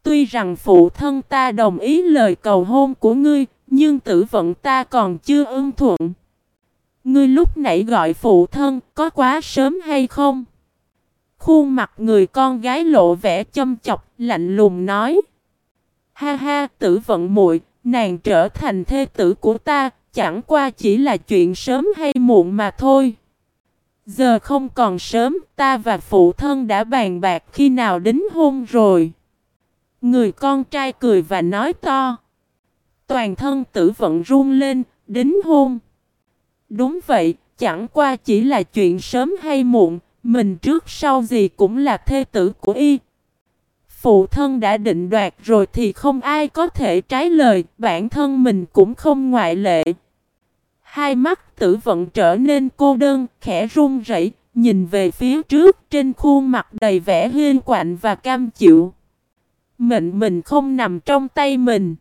Tuy rằng phụ thân ta đồng ý lời cầu hôn của ngươi, nhưng tử vận ta còn chưa ưng thuận. Ngươi lúc nãy gọi phụ thân có quá sớm hay không? Khuôn mặt người con gái lộ vẻ châm chọc, lạnh lùng nói. Ha ha, tử vận muội, nàng trở thành thê tử của ta, chẳng qua chỉ là chuyện sớm hay muộn mà thôi. Giờ không còn sớm, ta và phụ thân đã bàn bạc khi nào đính hôn rồi. Người con trai cười và nói to. Toàn thân tử vận run lên, đính hôn. Đúng vậy, chẳng qua chỉ là chuyện sớm hay muộn, mình trước sau gì cũng là thê tử của y. Phụ thân đã định đoạt rồi thì không ai có thể trái lời, bản thân mình cũng không ngoại lệ. Hai mắt tử vận trở nên cô đơn, khẽ run rẩy, nhìn về phía trước trên khuôn mặt đầy vẻ hiên quạnh và cam chịu. Mệnh mình không nằm trong tay mình.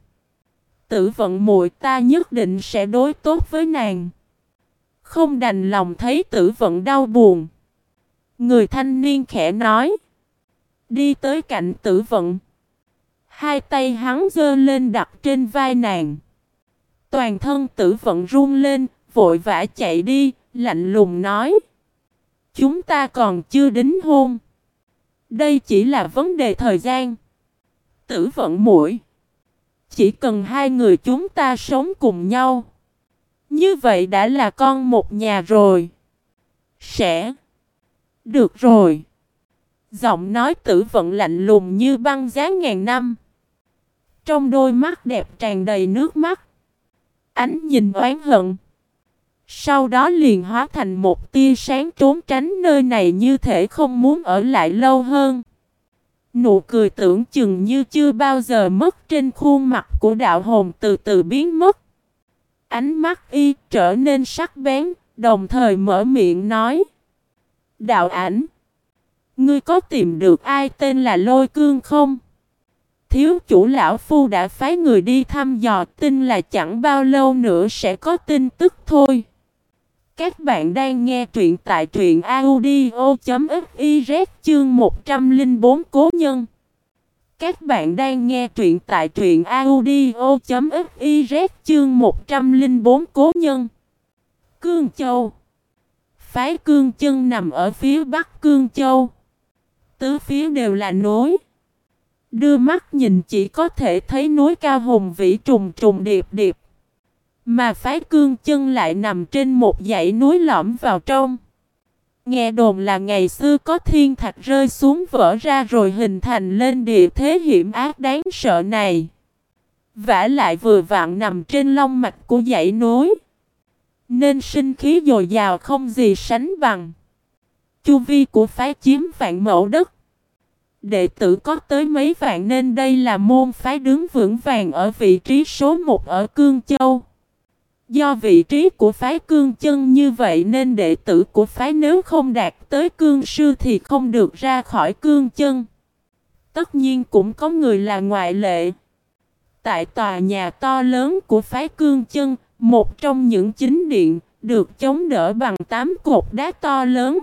Tử vận muội ta nhất định sẽ đối tốt với nàng. Không đành lòng thấy tử vận đau buồn. Người thanh niên khẽ nói. Đi tới cạnh tử vận. Hai tay hắn giơ lên đặt trên vai nàng. Toàn thân tử vận run lên, vội vã chạy đi, lạnh lùng nói. Chúng ta còn chưa đính hôn. Đây chỉ là vấn đề thời gian. Tử vận mũi. Chỉ cần hai người chúng ta sống cùng nhau. Như vậy đã là con một nhà rồi. Sẽ. Được rồi. Giọng nói tử vận lạnh lùng như băng giá ngàn năm. Trong đôi mắt đẹp tràn đầy nước mắt. Ánh nhìn oán hận. Sau đó liền hóa thành một tia sáng trốn tránh nơi này như thể không muốn ở lại lâu hơn. Nụ cười tưởng chừng như chưa bao giờ mất trên khuôn mặt của đạo hồn từ từ biến mất. Ánh mắt y trở nên sắc bén, đồng thời mở miệng nói. Đạo ảnh, ngươi có tìm được ai tên là Lôi Cương không? Thiếu chủ lão phu đã phái người đi thăm dò tin là chẳng bao lâu nữa sẽ có tin tức thôi. Các bạn đang nghe truyện tại truyện audio.fiz chương 104 Cố Nhân. Các bạn đang nghe truyện tại truyện audio.fiz chương 104 Cố Nhân. Cương Châu Phái Cương Chân nằm ở phía bắc Cương Châu. Tứ phía đều là núi. Đưa mắt nhìn chỉ có thể thấy núi cao hùng vĩ trùng trùng điệp điệp. Mà phái cương chân lại nằm trên một dãy núi lõm vào trong. Nghe đồn là ngày xưa có thiên thạch rơi xuống vỡ ra rồi hình thành lên địa thế hiểm ác đáng sợ này. Vả lại vừa vặn nằm trên long mạch của dãy núi. Nên sinh khí dồi dào không gì sánh bằng. Chu vi của phái chiếm vạn mẫu đất. Đệ tử có tới mấy vạn nên đây là môn phái đứng vững vàng ở vị trí số 1 ở Cương Châu. Do vị trí của phái cương chân như vậy nên đệ tử của phái nếu không đạt tới cương sư thì không được ra khỏi cương chân. Tất nhiên cũng có người là ngoại lệ. Tại tòa nhà to lớn của phái cương chân, một trong những chính điện được chống đỡ bằng tám cột đá to lớn.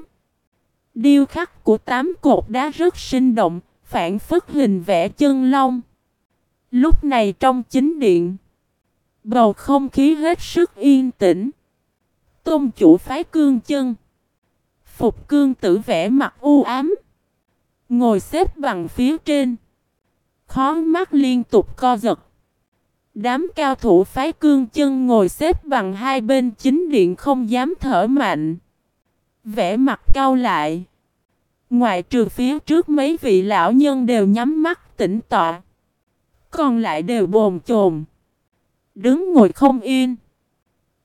Điêu khắc của tám cột đá rất sinh động, phản phất hình vẽ chân long. Lúc này trong chính điện, Bầu không khí hết sức yên tĩnh. Tôn chủ phái cương chân. Phục cương tử vẽ mặt u ám. Ngồi xếp bằng phía trên. Khó mắt liên tục co giật. Đám cao thủ phái cương chân ngồi xếp bằng hai bên chính điện không dám thở mạnh. Vẽ mặt cau lại. Ngoài trừ phía trước mấy vị lão nhân đều nhắm mắt tỉnh tọa. Còn lại đều bồn chồn đứng ngồi không yên.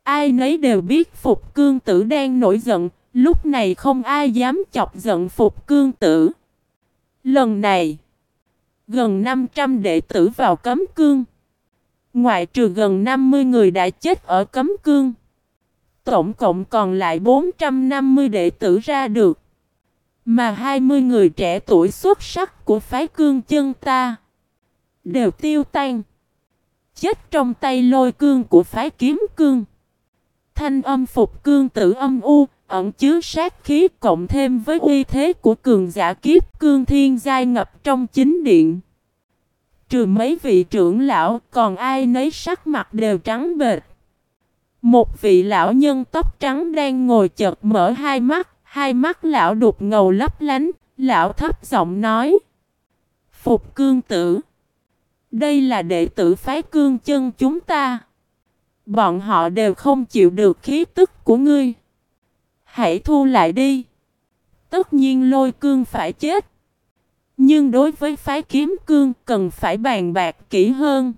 Ai nấy đều biết Phục Cương Tử đang nổi giận, lúc này không ai dám chọc giận Phục Cương Tử. Lần này, gần 500 đệ tử vào cấm cương. Ngoại trừ gần 50 người đã chết ở cấm cương. Tổng cộng còn lại 450 đệ tử ra được. Mà 20 người trẻ tuổi xuất sắc của phái cương chân ta đều tiêu tan chết trong tay lôi cương của phái kiếm cương. Thanh âm phục cương tử âm u, ẩn chứa sát khí cộng thêm với uy thế của cường giả kiếp cương thiên giai ngập trong chính điện. Trừ mấy vị trưởng lão, còn ai nấy sắc mặt đều trắng bệch. Một vị lão nhân tóc trắng đang ngồi chợt mở hai mắt, hai mắt lão đục ngầu lấp lánh, lão thấp giọng nói. Phục cương tử. Đây là đệ tử phái cương chân chúng ta. Bọn họ đều không chịu được khí tức của ngươi. Hãy thu lại đi. Tất nhiên lôi cương phải chết. Nhưng đối với phái kiếm cương cần phải bàn bạc kỹ hơn.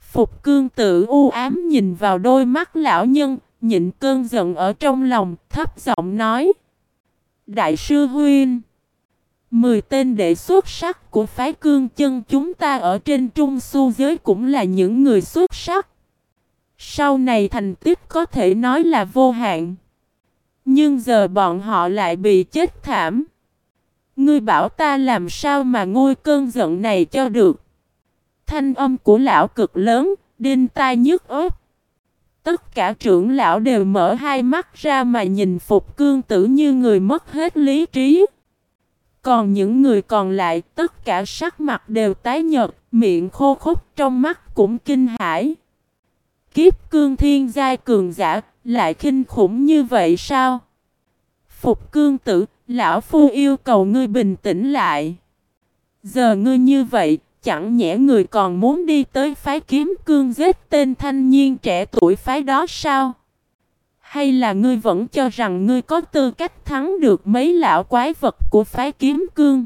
Phục cương tự u ám nhìn vào đôi mắt lão nhân, nhịn cơn giận ở trong lòng, thấp giọng nói. Đại sư Huynh Mười tên đệ xuất sắc của phái cương chân chúng ta ở trên trung su giới cũng là những người xuất sắc. Sau này thành tích có thể nói là vô hạn. Nhưng giờ bọn họ lại bị chết thảm. Ngươi bảo ta làm sao mà ngôi cơn giận này cho được. Thanh âm của lão cực lớn, đinh tai nhức ớt. Tất cả trưởng lão đều mở hai mắt ra mà nhìn Phục Cương Tử như người mất hết lý trí. Còn những người còn lại tất cả sắc mặt đều tái nhợt, miệng khô khốc trong mắt cũng kinh hãi. Kiếp cương thiên giai cường giả lại kinh khủng như vậy sao? Phục cương tử, lão phu yêu cầu ngươi bình tĩnh lại. Giờ ngươi như vậy, chẳng nhẽ người còn muốn đi tới phái kiếm cương giết tên thanh niên trẻ tuổi phái đó sao? Hay là ngươi vẫn cho rằng ngươi có tư cách thắng được mấy lão quái vật của phái kiếm cương?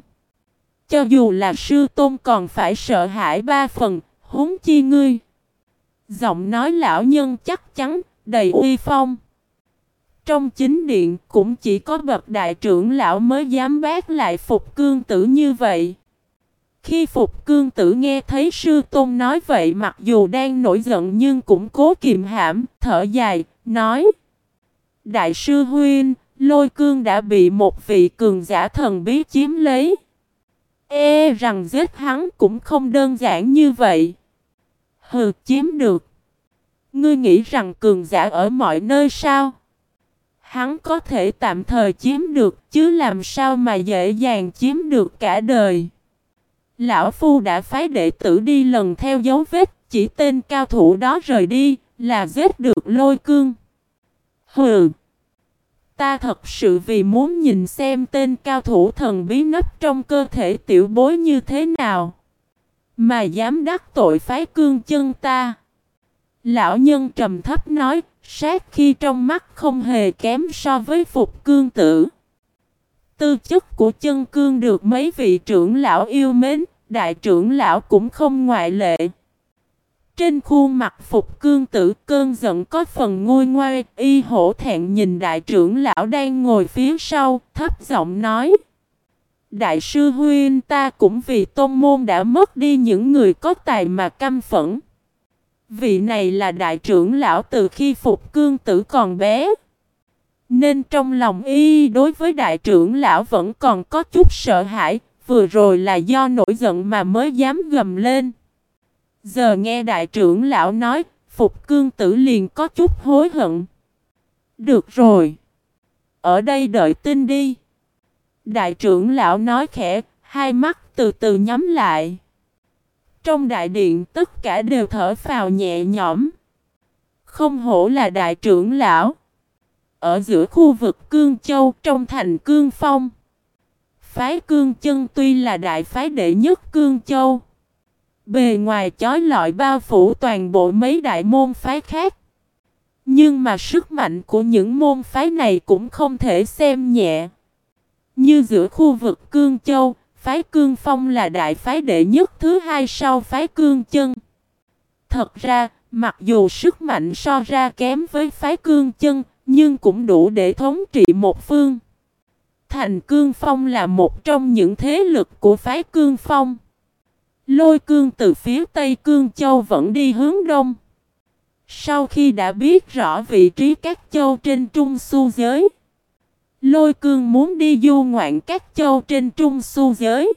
Cho dù là sư tôn còn phải sợ hãi ba phần, huống chi ngươi. Giọng nói lão nhân chắc chắn, đầy uy phong. Trong chính điện cũng chỉ có bậc đại trưởng lão mới dám bác lại phục cương tử như vậy. Khi Phục Cương Tử nghe thấy sư tôn nói vậy mặc dù đang nổi giận nhưng cũng cố kiềm hãm, thở dài, nói Đại sư Huynh, lôi cương đã bị một vị cường giả thần bí chiếm lấy. E rằng giết hắn cũng không đơn giản như vậy. Hừ, chiếm được. Ngươi nghĩ rằng cường giả ở mọi nơi sao? Hắn có thể tạm thời chiếm được chứ làm sao mà dễ dàng chiếm được cả đời. Lão Phu đã phái đệ tử đi lần theo dấu vết, chỉ tên cao thủ đó rời đi, là giết được lôi cương. Hừ! Ta thật sự vì muốn nhìn xem tên cao thủ thần bí nấp trong cơ thể tiểu bối như thế nào. Mà dám đắc tội phái cương chân ta. Lão nhân trầm thấp nói, sát khi trong mắt không hề kém so với phục cương tử. Tư chất của chân cương được mấy vị trưởng lão yêu mến, đại trưởng lão cũng không ngoại lệ. Trên khuôn mặt phục cương tử cơn giận có phần ngôi ngoai, y hổ thẹn nhìn đại trưởng lão đang ngồi phía sau, thấp giọng nói. Đại sư huyên ta cũng vì tôn môn đã mất đi những người có tài mà căm phẫn. Vị này là đại trưởng lão từ khi phục cương tử còn bé. Nên trong lòng y đối với đại trưởng lão vẫn còn có chút sợ hãi, vừa rồi là do nổi giận mà mới dám gầm lên. Giờ nghe đại trưởng lão nói, Phục cương tử liền có chút hối hận. Được rồi. Ở đây đợi tin đi. Đại trưởng lão nói khẽ, hai mắt từ từ nhắm lại. Trong đại điện tất cả đều thở phào nhẹ nhõm. Không hổ là đại trưởng lão. Ở giữa khu vực Cương Châu trong thành Cương Phong. Phái Cương Chân tuy là đại phái đệ nhất Cương Châu. Bề ngoài chói lọi bao phủ toàn bộ mấy đại môn phái khác. Nhưng mà sức mạnh của những môn phái này cũng không thể xem nhẹ. Như giữa khu vực Cương Châu, phái Cương Phong là đại phái đệ nhất thứ hai sau phái Cương Chân. Thật ra, mặc dù sức mạnh so ra kém với phái Cương Chân, nhưng cũng đủ để thống trị một phương. Thành Cương Phong là một trong những thế lực của phái Cương Phong. Lôi cương từ phía Tây Cương Châu vẫn đi hướng đông. Sau khi đã biết rõ vị trí các châu trên trung su giới, lôi cương muốn đi du ngoạn các châu trên trung su giới.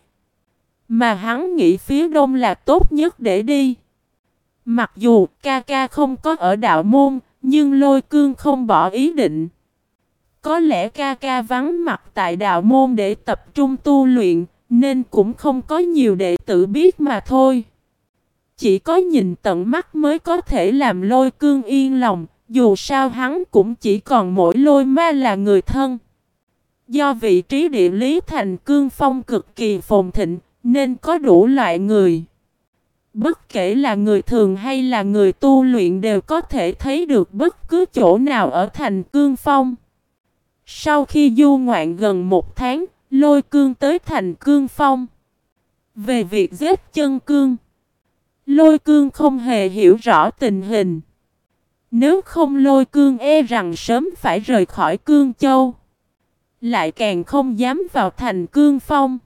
Mà hắn nghĩ phía đông là tốt nhất để đi. Mặc dù ca ca không có ở đạo môn, nhưng lôi cương không bỏ ý định. Có lẽ ca ca vắng mặt tại đạo môn để tập trung tu luyện, nên cũng không có nhiều đệ tử biết mà thôi. Chỉ có nhìn tận mắt mới có thể làm lôi cương yên lòng, dù sao hắn cũng chỉ còn mỗi lôi ma là người thân. Do vị trí địa lý thành cương phong cực kỳ phồn thịnh, nên có đủ loại người. Bất kể là người thường hay là người tu luyện đều có thể thấy được bất cứ chỗ nào ở thành cương phong. Sau khi du ngoạn gần một tháng, Lôi cương tới thành cương phong. Về việc giết chân cương. Lôi cương không hề hiểu rõ tình hình. Nếu không lôi cương e rằng sớm phải rời khỏi cương châu. Lại càng không dám vào thành cương phong.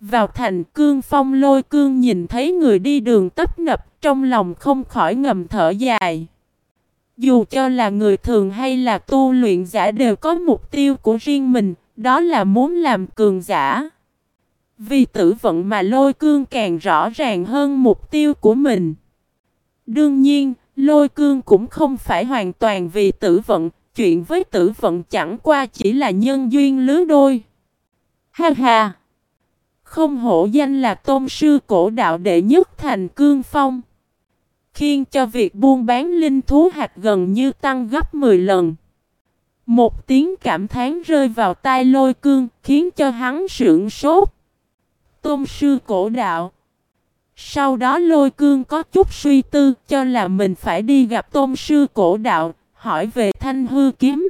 Vào thành cương phong lôi cương nhìn thấy người đi đường tấp nập trong lòng không khỏi ngầm thở dài. Dù cho là người thường hay là tu luyện giả đều có mục tiêu của riêng mình, đó là muốn làm cường giả. Vì tử vận mà lôi cương càng rõ ràng hơn mục tiêu của mình. Đương nhiên, lôi cương cũng không phải hoàn toàn vì tử vận, chuyện với tử vận chẳng qua chỉ là nhân duyên lứa đôi. Ha ha! Không hổ danh là tôn sư cổ đạo đệ nhất thành cương phong. Khiến cho việc buôn bán linh thú hạt gần như tăng gấp 10 lần. Một tiếng cảm thán rơi vào tai lôi cương khiến cho hắn sưởng sốt. Tôn sư cổ đạo. Sau đó lôi cương có chút suy tư cho là mình phải đi gặp tôn sư cổ đạo, hỏi về thanh hư kiếm.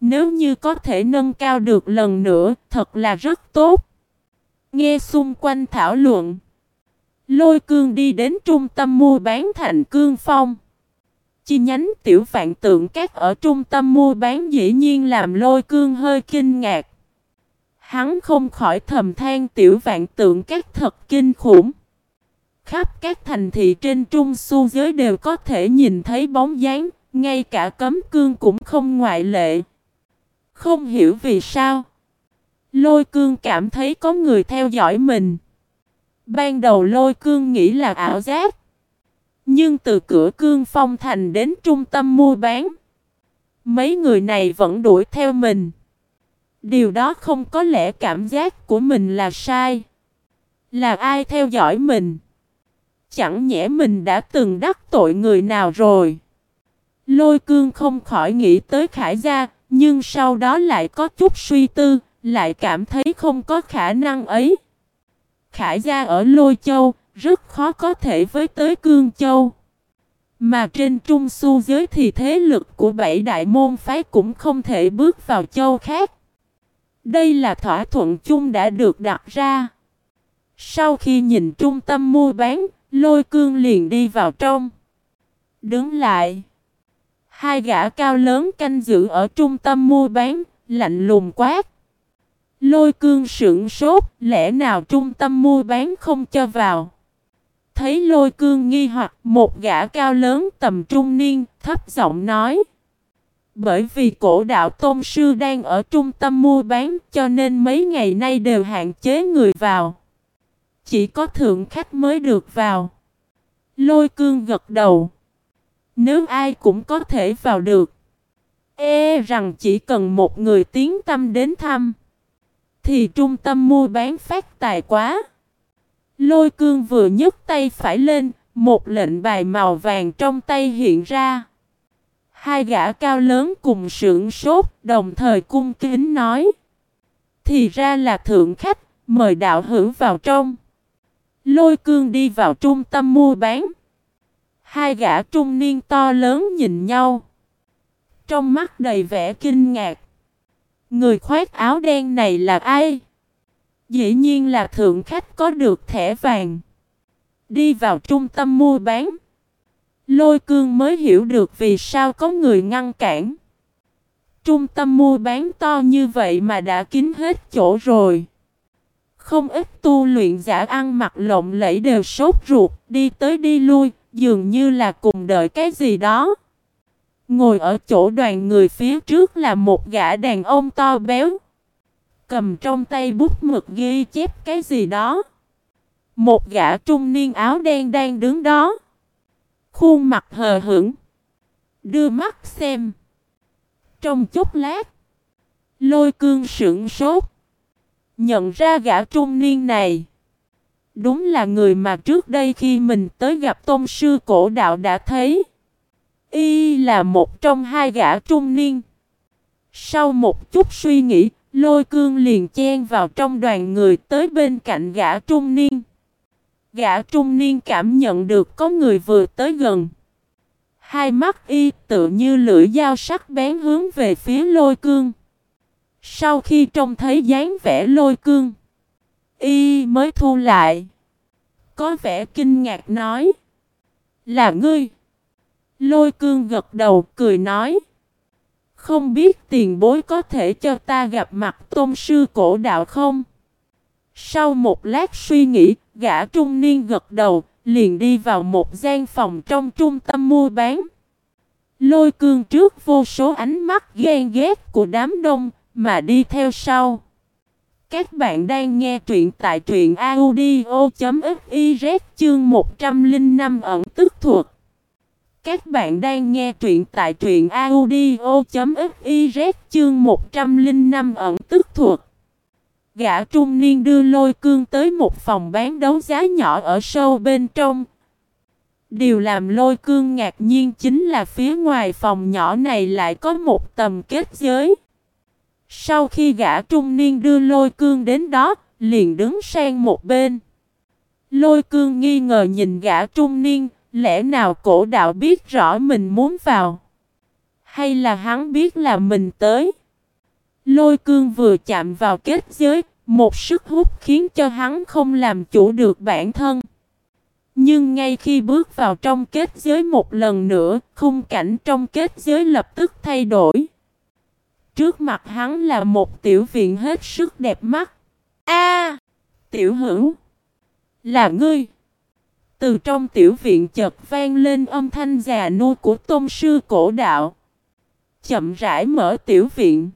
Nếu như có thể nâng cao được lần nữa, thật là rất tốt. Nghe xung quanh thảo luận. Lôi cương đi đến trung tâm mua bán thành cương phong. Chi nhánh tiểu vạn tượng các ở trung tâm mua bán dĩ nhiên làm lôi cương hơi kinh ngạc. Hắn không khỏi thầm than tiểu vạn tượng các thật kinh khủng. Khắp các thành thị trên trung su giới đều có thể nhìn thấy bóng dáng, ngay cả cấm cương cũng không ngoại lệ. Không hiểu vì sao. Lôi cương cảm thấy có người theo dõi mình. Ban đầu lôi cương nghĩ là ảo giác. Nhưng từ cửa cương phong thành đến trung tâm mua bán. Mấy người này vẫn đuổi theo mình. Điều đó không có lẽ cảm giác của mình là sai. Là ai theo dõi mình? Chẳng nhẽ mình đã từng đắc tội người nào rồi. Lôi cương không khỏi nghĩ tới khải gia, nhưng sau đó lại có chút suy tư, lại cảm thấy không có khả năng ấy. Khải gia ở Lôi Châu, rất khó có thể với tới Cương Châu. Mà trên trung su giới thì thế lực của bảy đại môn phái cũng không thể bước vào châu khác. Đây là thỏa thuận chung đã được đặt ra. Sau khi nhìn trung tâm mua bán, lôi cương liền đi vào trong. Đứng lại. Hai gã cao lớn canh giữ ở trung tâm mua bán, lạnh lùng quát. Lôi cương sững sốt, lẽ nào trung tâm mua bán không cho vào. Thấy lôi cương nghi hoặc một gã cao lớn tầm trung niên, thấp giọng nói. Bởi vì cổ đạo tôn sư đang ở trung tâm mua bán cho nên mấy ngày nay đều hạn chế người vào. Chỉ có thượng khách mới được vào. Lôi cương gật đầu. Nếu ai cũng có thể vào được. E rằng chỉ cần một người tiến tâm đến thăm. Thì trung tâm mua bán phát tài quá. Lôi cương vừa nhấc tay phải lên. Một lệnh bài màu vàng trong tay hiện ra. Hai gã cao lớn cùng sưởng sốt đồng thời cung kính nói. Thì ra là thượng khách, mời đạo hữu vào trong. Lôi cương đi vào trung tâm mua bán. Hai gã trung niên to lớn nhìn nhau. Trong mắt đầy vẻ kinh ngạc. Người khoác áo đen này là ai? Dĩ nhiên là thượng khách có được thẻ vàng. Đi vào trung tâm mua bán. Lôi cương mới hiểu được vì sao có người ngăn cản. Trung tâm mua bán to như vậy mà đã kín hết chỗ rồi. Không ít tu luyện giả ăn mặc lộng lẫy đều sốt ruột, đi tới đi lui, dường như là cùng đợi cái gì đó. Ngồi ở chỗ đoàn người phía trước là một gã đàn ông to béo. Cầm trong tay bút mực ghi chép cái gì đó. Một gã trung niên áo đen đang đứng đó. Khuôn mặt hờ hững. Đưa mắt xem. Trong chốc lát. Lôi cương sững sốt. Nhận ra gã trung niên này. Đúng là người mà trước đây khi mình tới gặp tôn sư cổ đạo đã thấy. Y là một trong hai gã trung niên. Sau một chút suy nghĩ, lôi cương liền chen vào trong đoàn người tới bên cạnh gã trung niên. Gã trung niên cảm nhận được có người vừa tới gần. Hai mắt y tự như lưỡi dao sắc bén hướng về phía lôi cương. Sau khi trông thấy dáng vẻ lôi cương, y mới thu lại. Có vẻ kinh ngạc nói. Là ngươi. Lôi cương gật đầu cười nói. Không biết tiền bối có thể cho ta gặp mặt tôn sư cổ đạo không? Sau một lát suy nghĩ, gã trung niên gật đầu, liền đi vào một gian phòng trong trung tâm mua bán. Lôi cương trước vô số ánh mắt ghen ghét của đám đông, mà đi theo sau. Các bạn đang nghe truyện tại truyện audio.fiz chương 105 ẩn tức thuộc. Các bạn đang nghe truyện tại truyện audio.fiz chương 105 ẩn tức thuộc Gã trung niên đưa lôi cương tới một phòng bán đấu giá nhỏ ở sâu bên trong. Điều làm lôi cương ngạc nhiên chính là phía ngoài phòng nhỏ này lại có một tầm kết giới. Sau khi gã trung niên đưa lôi cương đến đó, liền đứng sang một bên. Lôi cương nghi ngờ nhìn gã trung niên, lẽ nào cổ đạo biết rõ mình muốn vào? Hay là hắn biết là mình tới? Lôi cương vừa chạm vào kết giới, một sức hút khiến cho hắn không làm chủ được bản thân. Nhưng ngay khi bước vào trong kết giới một lần nữa, khung cảnh trong kết giới lập tức thay đổi. Trước mặt hắn là một tiểu viện hết sức đẹp mắt. A, Tiểu hữu! Là ngươi! Từ trong tiểu viện chợt vang lên âm thanh già nua của tôn sư cổ đạo. Chậm rãi mở tiểu viện.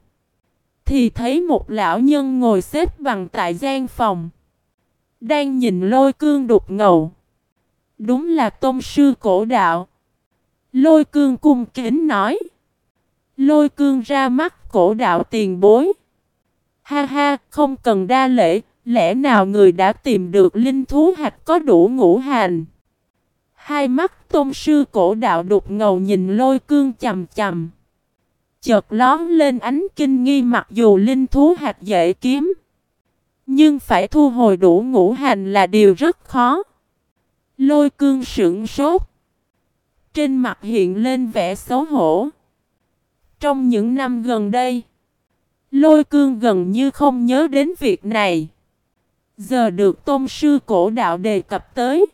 Thì thấy một lão nhân ngồi xếp bằng tại gian phòng. Đang nhìn lôi cương đục ngầu. Đúng là tôn sư cổ đạo. Lôi cương cung kính nói. Lôi cương ra mắt cổ đạo tiền bối. Ha ha, không cần đa lễ, lẽ nào người đã tìm được linh thú hạt có đủ ngũ hành? Hai mắt tôn sư cổ đạo đục ngầu nhìn lôi cương chầm chầm. Chợt lón lên ánh kinh nghi mặc dù linh thú hạt dễ kiếm. Nhưng phải thu hồi đủ ngũ hành là điều rất khó. Lôi cương sững sốt. Trên mặt hiện lên vẻ xấu hổ. Trong những năm gần đây, lôi cương gần như không nhớ đến việc này. Giờ được tôn sư cổ đạo đề cập tới.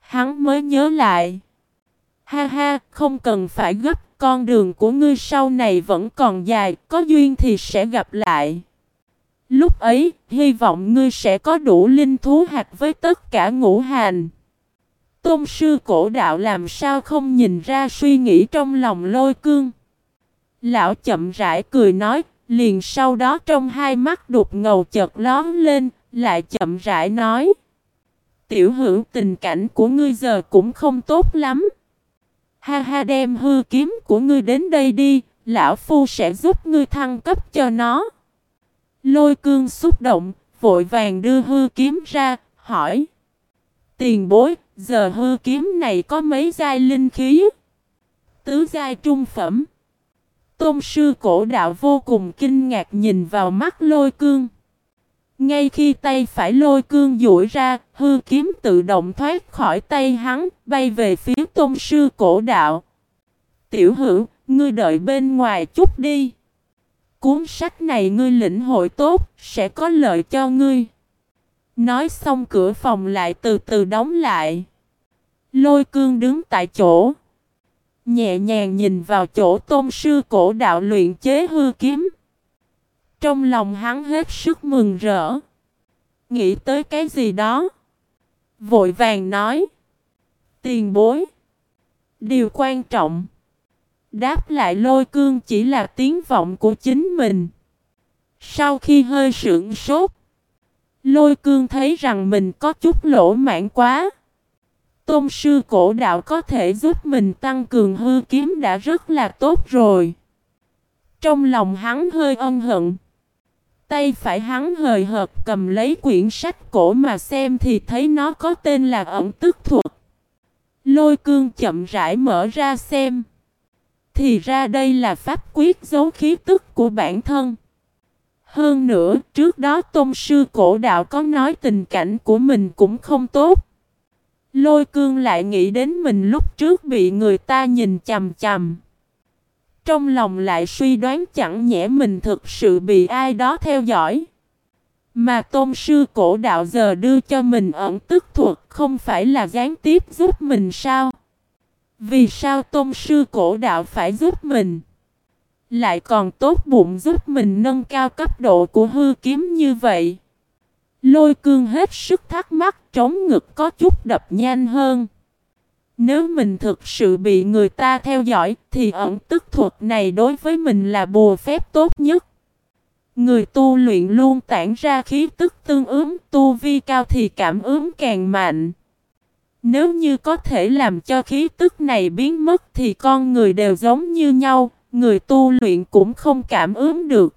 Hắn mới nhớ lại. Ha ha, không cần phải gấp, con đường của ngươi sau này vẫn còn dài, có duyên thì sẽ gặp lại. Lúc ấy, hy vọng ngươi sẽ có đủ linh thú hạt với tất cả ngũ hành. Tôn sư cổ đạo làm sao không nhìn ra suy nghĩ trong lòng lôi cương. Lão chậm rãi cười nói, liền sau đó trong hai mắt đục ngầu chợt lón lên, lại chậm rãi nói. Tiểu hữu tình cảnh của ngươi giờ cũng không tốt lắm. Ha ha đem hư kiếm của ngươi đến đây đi, lão phu sẽ giúp ngươi thăng cấp cho nó. Lôi cương xúc động, vội vàng đưa hư kiếm ra, hỏi. Tiền bối, giờ hư kiếm này có mấy giai linh khí? Tứ giai trung phẩm. Tôn sư cổ đạo vô cùng kinh ngạc nhìn vào mắt lôi cương. Ngay khi tay phải lôi cương duỗi ra, hư kiếm tự động thoát khỏi tay hắn, bay về phía tôn sư cổ đạo. Tiểu hữu, ngươi đợi bên ngoài chút đi. Cuốn sách này ngươi lĩnh hội tốt, sẽ có lợi cho ngươi. Nói xong cửa phòng lại từ từ đóng lại. Lôi cương đứng tại chỗ. Nhẹ nhàng nhìn vào chỗ tôn sư cổ đạo luyện chế hư kiếm. Trong lòng hắn hết sức mừng rỡ. Nghĩ tới cái gì đó. Vội vàng nói. Tiền bối. Điều quan trọng. Đáp lại lôi cương chỉ là tiếng vọng của chính mình. Sau khi hơi sưởng sốt. Lôi cương thấy rằng mình có chút lỗ mãn quá. Tôn sư cổ đạo có thể giúp mình tăng cường hư kiếm đã rất là tốt rồi. Trong lòng hắn hơi ân hận. Tay phải hắn hời hợt cầm lấy quyển sách cổ mà xem thì thấy nó có tên là ẩn tức thuật. Lôi cương chậm rãi mở ra xem. Thì ra đây là pháp quyết giấu khí tức của bản thân. Hơn nữa, trước đó tôn sư cổ đạo có nói tình cảnh của mình cũng không tốt. Lôi cương lại nghĩ đến mình lúc trước bị người ta nhìn chầm chầm. Trong lòng lại suy đoán chẳng nhẽ mình thực sự bị ai đó theo dõi. Mà tôn sư cổ đạo giờ đưa cho mình ẩn tức thuật không phải là gián tiếp giúp mình sao? Vì sao tôn sư cổ đạo phải giúp mình? Lại còn tốt bụng giúp mình nâng cao cấp độ của hư kiếm như vậy. Lôi cương hết sức thắc mắc, trống ngực có chút đập nhanh hơn. Nếu mình thực sự bị người ta theo dõi thì ẩn tức thuật này đối với mình là bùa phép tốt nhất. Người tu luyện luôn tản ra khí tức tương ứng, tu vi cao thì cảm ứng càng mạnh. Nếu như có thể làm cho khí tức này biến mất thì con người đều giống như nhau, người tu luyện cũng không cảm ứng được.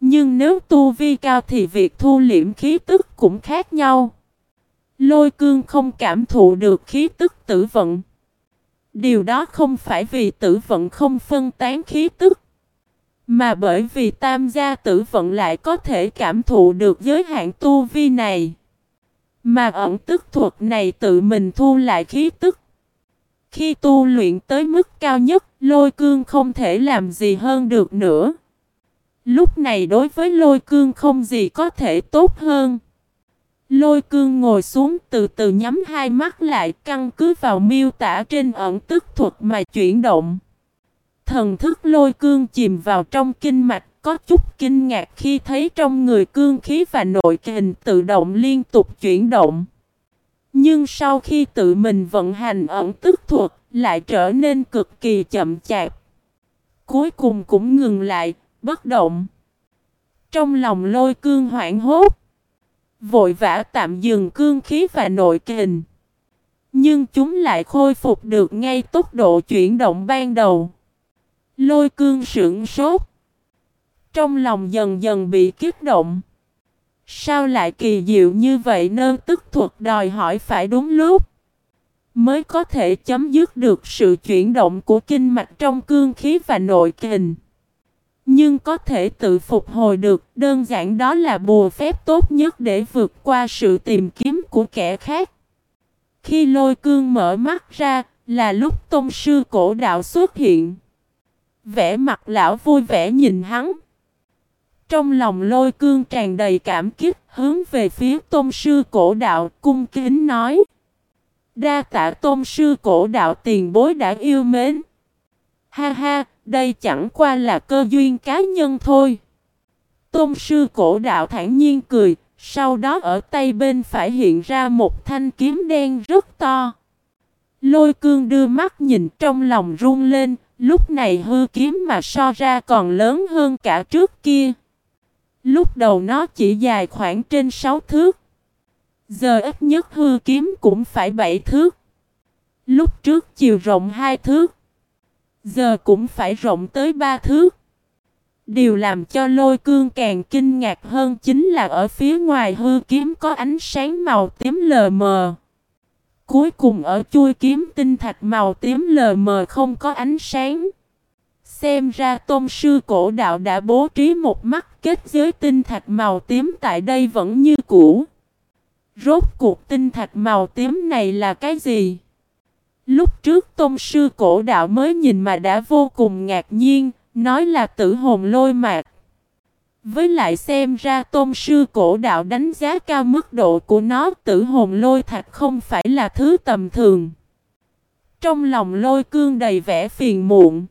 Nhưng nếu tu vi cao thì việc thu liễm khí tức cũng khác nhau. Lôi cương không cảm thụ được khí tức tử vận. Điều đó không phải vì tử vận không phân tán khí tức. Mà bởi vì tam gia tử vận lại có thể cảm thụ được giới hạn tu vi này. Mà ẩn tức thuật này tự mình thu lại khí tức. Khi tu luyện tới mức cao nhất, lôi cương không thể làm gì hơn được nữa. Lúc này đối với lôi cương không gì có thể tốt hơn. Lôi cương ngồi xuống từ từ nhắm hai mắt lại căn cứ vào miêu tả trên ẩn tức thuật mà chuyển động. Thần thức lôi cương chìm vào trong kinh mạch có chút kinh ngạc khi thấy trong người cương khí và nội kình tự động liên tục chuyển động. Nhưng sau khi tự mình vận hành ẩn tức thuật lại trở nên cực kỳ chậm chạp. Cuối cùng cũng ngừng lại, bất động. Trong lòng lôi cương hoảng hốt. Vội vã tạm dừng cương khí và nội kình. Nhưng chúng lại khôi phục được ngay tốc độ chuyển động ban đầu. Lôi cương sững sốt. Trong lòng dần dần bị kiếp động. Sao lại kỳ diệu như vậy nơ tức thuật đòi hỏi phải đúng lúc. Mới có thể chấm dứt được sự chuyển động của kinh mạch trong cương khí và nội kình. Nhưng có thể tự phục hồi được, đơn giản đó là bùa phép tốt nhất để vượt qua sự tìm kiếm của kẻ khác. Khi lôi cương mở mắt ra, là lúc tôn sư cổ đạo xuất hiện. Vẽ mặt lão vui vẻ nhìn hắn. Trong lòng lôi cương tràn đầy cảm kích, hướng về phía tôn sư cổ đạo, cung kính nói. Đa tạ tôn sư cổ đạo tiền bối đã yêu mến. Ha ha, đây chẳng qua là cơ duyên cá nhân thôi. Tôn sư cổ đạo thản nhiên cười, sau đó ở tay bên phải hiện ra một thanh kiếm đen rất to. Lôi cương đưa mắt nhìn trong lòng run lên, lúc này hư kiếm mà so ra còn lớn hơn cả trước kia. Lúc đầu nó chỉ dài khoảng trên 6 thước. Giờ ít nhất hư kiếm cũng phải 7 thước. Lúc trước chiều rộng 2 thước. Giờ cũng phải rộng tới ba thước. Điều làm cho lôi cương càng kinh ngạc hơn chính là ở phía ngoài hư kiếm có ánh sáng màu tím lờ mờ. Cuối cùng ở chui kiếm tinh thạch màu tím lờ mờ không có ánh sáng. Xem ra tôn sư cổ đạo đã bố trí một mắt kết giới tinh thạch màu tím tại đây vẫn như cũ. Rốt cuộc tinh thạch màu tím này là cái gì? Lúc trước tôn sư cổ đạo mới nhìn mà đã vô cùng ngạc nhiên, nói là tử hồn lôi mạc. Với lại xem ra tôn sư cổ đạo đánh giá cao mức độ của nó tử hồn lôi thạch không phải là thứ tầm thường. Trong lòng lôi cương đầy vẻ phiền muộn.